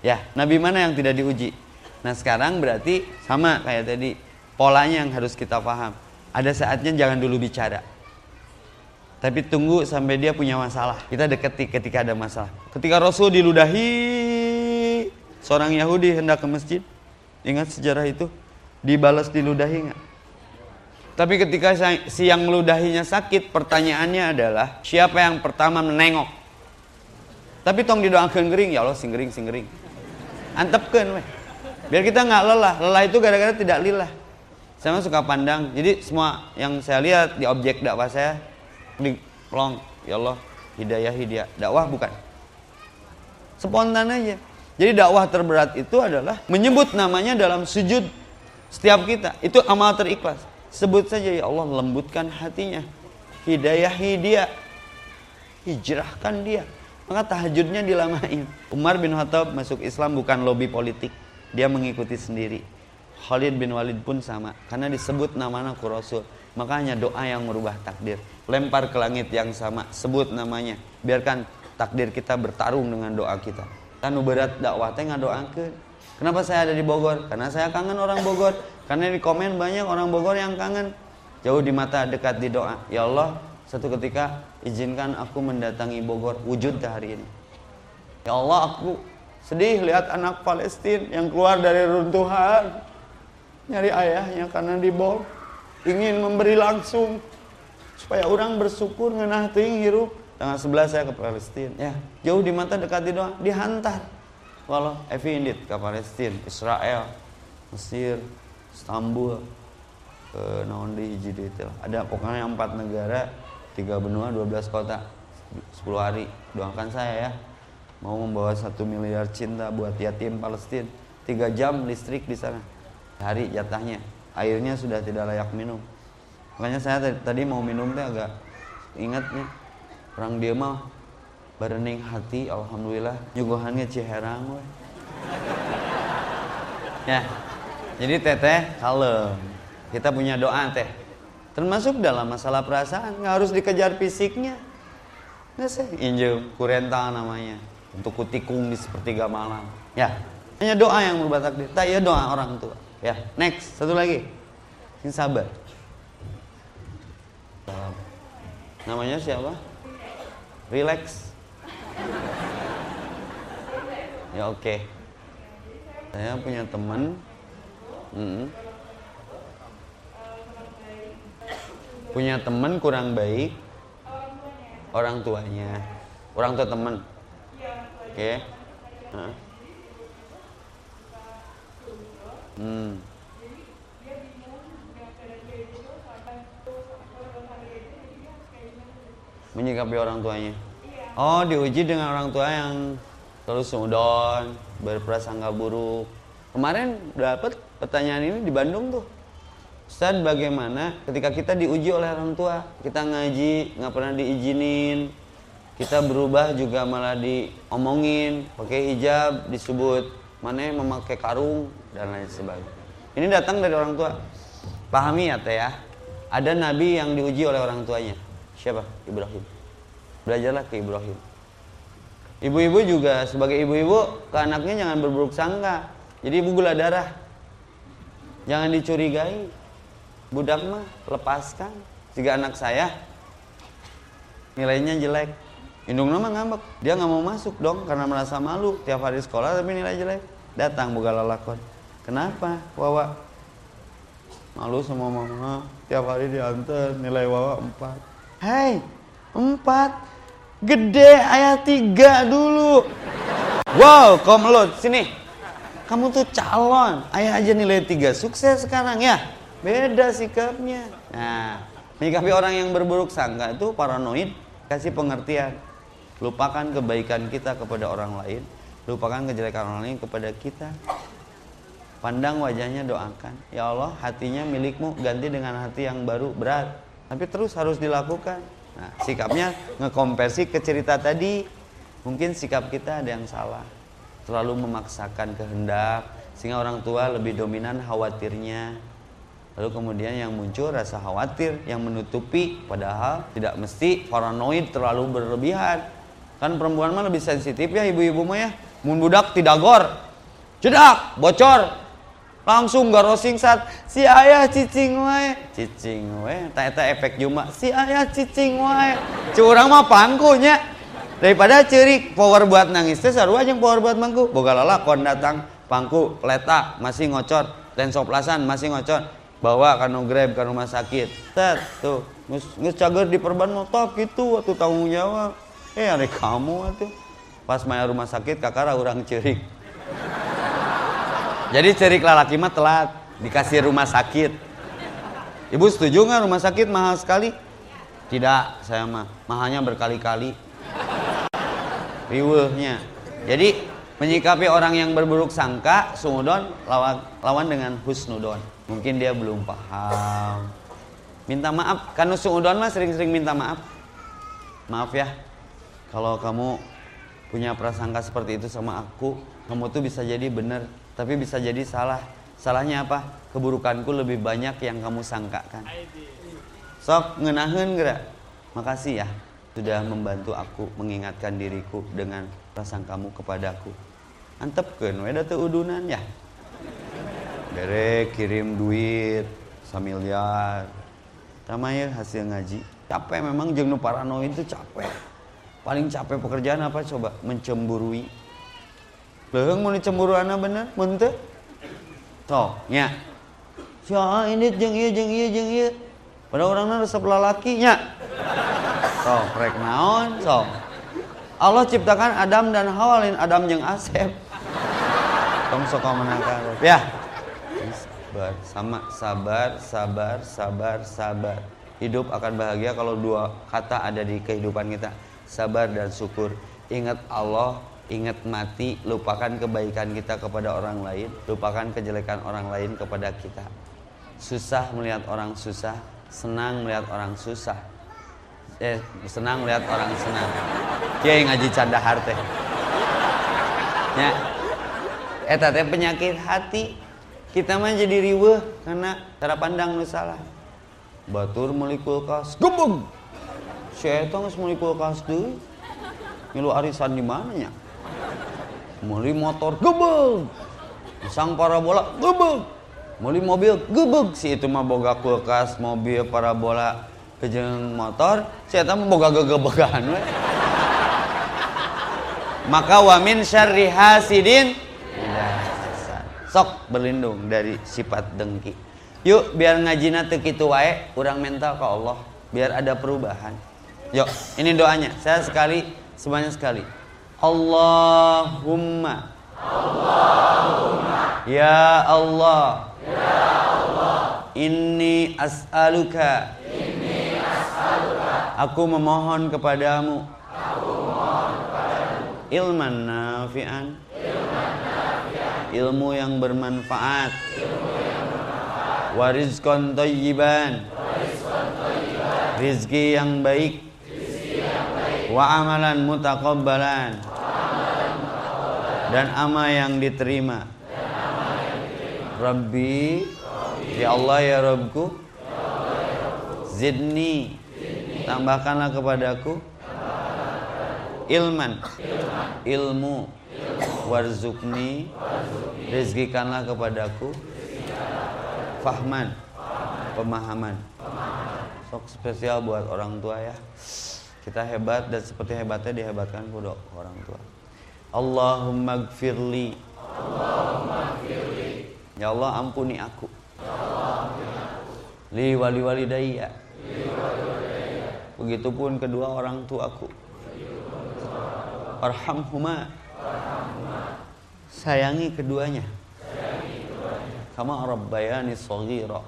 Ya nabi mana yang tidak diuji? Nah sekarang berarti sama kayak tadi. Polanya yang harus kita paham. Ada saatnya jangan dulu bicara tapi tunggu sampai dia punya masalah. Kita deketi ketika ada masalah. Ketika Rasul diludahi seorang Yahudi hendak ke masjid. Ingat sejarah itu? Dibalas diludahi nggak? Tapi ketika si yang meludahinya sakit, pertanyaannya adalah siapa yang pertama menengok? Tapi tong didoakan gering, ya Allah sing gering, sing gering. Antepkan weh. Biar kita nggak lelah. Lelah itu gara-gara tidak lillah. Saya suka pandang. Jadi semua yang saya lihat di objek dakwah saya di pelong ya Allah hidayah hidayah. Dakwah bukan. Spontan aja. Jadi dakwah terberat itu adalah menyebut namanya dalam sujud setiap kita. Itu amal terikhlas. Sebut saja ya Allah lembutkan hatinya. Hidayah hidayah. Hijrahkan dia. Maka tahajudnya dilamain. Umar bin Khattab masuk Islam bukan lobby politik. Dia mengikuti sendiri. Khalid bin Walid pun sama. Karena disebut nama-nama Rasul makanya doa yang merubah takdir lempar ke langit yang sama, sebut namanya. Biarkan takdir kita bertarung dengan doa kita. Kan berat dakwah teh ngadoakeun. Kenapa saya ada di Bogor? Karena saya kangen orang Bogor. Karena di komen banyak orang Bogor yang kangen. Jauh di mata, dekat di doa. Ya Allah, satu ketika izinkan aku mendatangi Bogor. Wujud hari ini. Ya Allah, aku sedih lihat anak Palestina yang keluar dari runtuhan. Nyari ayahnya karena dibom. Ingin memberi langsung supaya orang bersyukur ngenah teuing hirup. Tanggal 11 saya ke Palestina. Ya jauh di mata dekat di doang. Dihantar. Walau Evi Indit ke Palestina Israel Mesir Istanbul ke naon di ada pokoknya empat negara tiga benua 12 kota. 10 hari. Doakan saya ya. Mau membawa satu miliar cinta buat yatim Palestina. Tiga jam listrik di sana. Hari jatahnya airnya sudah tidak layak minum. Makanya saya tadi mau minum teh agak ingat nih orang dia mah berening hati alhamdulillah nyuguhannya ciherang we. ya jadi teteh kalem. Kita punya doa teh. Termasuk dalam masalah perasaan nggak harus dikejar fisiknya. Nggak sih? Injem kurenta namanya untuk kutikung di sepertiga malam. Ya hanya doa yang merubah takdir. Tak ya doa orang tua ya next. Satu lagi. Ini sabar. Namanya siapa? Relax. Ya oke. Okay. saya punya teman. Hmm, punya teman kurang baik. Orang tuanya. Orang tua teman. Oke. Okay. Hmm. menyikapi orang tuanya? Oh diuji dengan orang tua yang terus sudon berprasangka buruk. Kemarin dapat pertanyaan ini di Bandung tuh. Ustaz bagaimana ketika kita diuji oleh orang tua? Kita ngaji nggak pernah diizinin. Kita berubah juga malah diomongin pakai hijab disebut mana memakai karung dan lain sebagainya. Ini datang dari orang tua. Pahami ya teh ya. Ada nabi yang diuji oleh orang tuanya. Siapa? Ibrahim. Belajarlah ke Ibrahim. Ibu-ibu juga sebagai ibu-ibu ke anaknya jangan berburuk sangka. Jadi ibu gula darah. Jangan dicurigai. Budak mah lepaskan. Jika anak saya nilainya jelek indung nama ngambek. Dia nggak mau masuk dong karena merasa malu tiap hari sekolah tapi nilai jelek. Datang buka lalakon. Kenapa wawa? Malu sama mama. Tiap hari diantar nilai wawa empat. Hei empat? Gede ayat tiga dulu. Wow komlot sini. Kamu tuh calon. Ayah aja nilai tiga. Sukses sekarang ya? Beda sikapnya. Nah, menyikapi orang yang berburuk sangka itu paranoid, kasih pengertian. Lupakan kebaikan kita kepada orang lain, lupakan kejelekan orang lain kepada kita. Pandang wajahnya doakan. Ya Allah, hatinya milikmu ganti dengan hati yang baru berat. Tapi terus harus dilakukan. Nah, sikapnya ngekompersi ke cerita tadi. Mungkin sikap kita ada yang salah. Terlalu memaksakan kehendak sehingga orang tua lebih dominan khawatirnya Lalu kemudian yang muncul rasa khawatir yang menutupi padahal tidak mesti paranoid terlalu berlebihan. Kan perempuan mah lebih sensitif ya ibu-ibu mah ya. Mun budak tidak gor. Cedak, bocor. Langsung garosing saat si ayah cicing wae. Cicing wae, tak efek cuma si ayah cicing wae. Curang mah pangkunya. Daripada cerik power buat nangis teh sarua yang power buat mangku. Boga lalakon datang pangku letak masih ngocor dan soplasan masih ngocor bawa kanu grab ke rumah sakit set tuh ngus cager di perban motor gitu waktu tanggung jawab eh ada kamu tuh pas main rumah sakit kakara orang cerik jadi cerik lalaki mah telat dikasih rumah sakit. Ibu setuju nggak rumah sakit mahal sekali? Tidak saya mah. Mahalnya berkali-kali. Riwehnya jadi menyikapi orang yang berburuk sangka sumudon lawan lawan dengan husnudon. Mungkin dia belum paham. Minta maaf. Karena suudon mah sering-sering minta maaf. Maaf ya kalau kamu punya prasangka seperti itu sama aku kamu tuh bisa jadi benar tapi bisa jadi salah. Salahnya apa? Keburukanku lebih banyak yang kamu sangkakan. Sok ngenahin gerak. Makasih ya sudah membantu aku mengingatkan diriku dengan prasangkamu kepadaku. Antepkeun we da udunan ya? Bere kirim duit samiliar ya hasil ngaji. Capek memang jeng nu paranoid itu capek paling capek pekerjaan apa? Coba mencemburui. Leheng mau dicemburu anak bener mente toh nya. Si ini jeng iya jeng iya jeng iya pada orang resep lalakinya so rek naon so Allah ciptakan Adam dan Hawa lain Adam yang Asep. Tong sok menangkal ya. Sabar sama sabar sabar sabar sabar. Hidup akan bahagia kalau dua kata ada di kehidupan kita sabar dan syukur. Ingat Allah ingat mati lupakan kebaikan kita kepada orang lain lupakan kejelekan orang lain kepada kita. Susah melihat orang susah senang melihat orang susah. Eh senang melihat orang senang. Kiai ngaji canda harte. Ya. Eta teh penyakit hati. Kita mah jadi riweuh karena cara pandang nu salah. Batur meuli kulkas gebeg si eta geus meuli kulkas deui. Ngilu arisan di mana nya meuli motor gebeg. Sang parabola gebeg. Meuli mobil gebeg. Si itu mah boga kulkas mobil parabola kejeng motor. Si eta mah boga gegebegan we maka wamin syarri hasidin. Sok berlindung dari sifat dengki. Yuk biar ngajina teu kitu wae urang mental ke Allah. Biar ada perubahan yuk ini doanya. Saya sekali sebanyak sekali. Allahumma. Allahumma. Ya Allah. Ya Allah. Inni as'aluka. Inni as'aluka. Aku memohon kepadamu. Aku memohon kepadamu. Ilman nafi'an. Ilmu yang bermanfaat. Warizkon toyiban rizki yang baik wa amalan mutakabbalan dan amal yang diterima. Rabbi ya Allah ya Rabbku zidni tambahkanlah kepadaku ilman ilmu warzukni rizkikanlah kepadaku fahman pemahaman. Sok spesial buat orang tua ya kita hebat dan seperti hebatnya dihebatkan kudu orang tua. Allahumma gfirli. Ya Allah ampuni aku. Li wali walidayya begitupun kedua orang tuaku. Arhamhuma. Sayangi keduanya. Kama rabbayani shaghira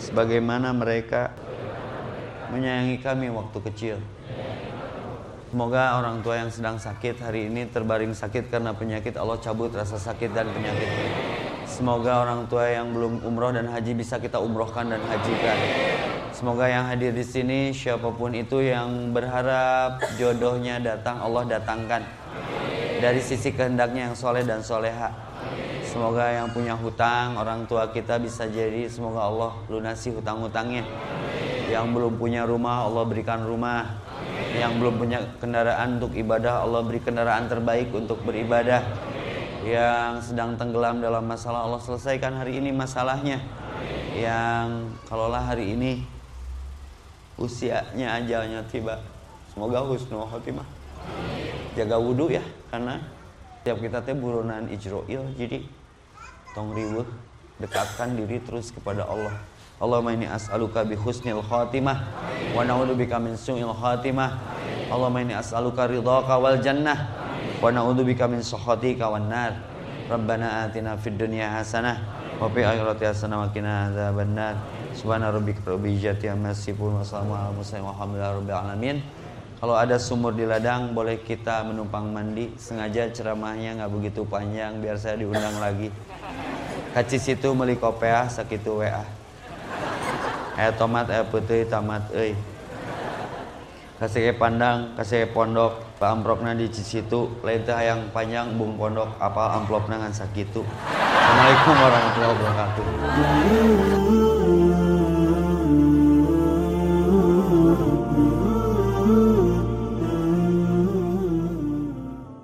sebagaimana mereka menyayangi kami waktu kecil Semoga orang tua yang sedang sakit hari ini terbaring sakit karena penyakit Allah cabut rasa sakit dan penyakit. Semoga orang tua yang belum umroh dan haji bisa kita umrohkan dan hajikan. Semoga yang hadir di sini siapa pun itu yang berharap jodohnya datang Allah datangkan dari sisi kehendaknya yang soleh dan soleha. Semoga yang punya hutang orang tua kita bisa jadi semoga Allah lunasi hutang-hutangnya. Yang belum punya rumah Allah berikan rumah. Yang belum punya kendaraan untuk ibadah Allah beri kendaraan terbaik untuk beribadah. Yang sedang tenggelam dalam masalah Allah selesaikan hari ini masalahnya. Yang kalaulah hari ini usianya ajalnya tiba. Semoga husnul khotimah. Jaga wudhu ya karena tiap kita teh buronan ijroil jadi tong riweuh dekatkan diri terus kepada Allah. Allahumma inni as'aluka bi husnil khatimah wa na'udzubika min su'il khatimah. Allahumma inni as'aluka ridhaka wal jannah wa na'udzubika min sakhatika wan nar. Rabbana atina fid dunya hasanah wa fil akhirati hasanah wa qina adzabannar. Subhana rabbika rabbil izzati amma yasifun wa salamun alal mursalin walhamdulillahi rabbil alamin. Kalau ada sumur di ladang boleh kita menumpang mandi. Sengaja ceramahnya nggak begitu panjang biar saya diundang lagi. Kaci situ meli kopea sakitu WA. Aya tomat aya putih tamat euy. Kasih pandang, kasih pondok, Pak amplopna di situ, lain teh hayang panjang bung pondok, apal amplopna ngan sakitu. Assalamualaikum warahmatullahi wabarakatuh.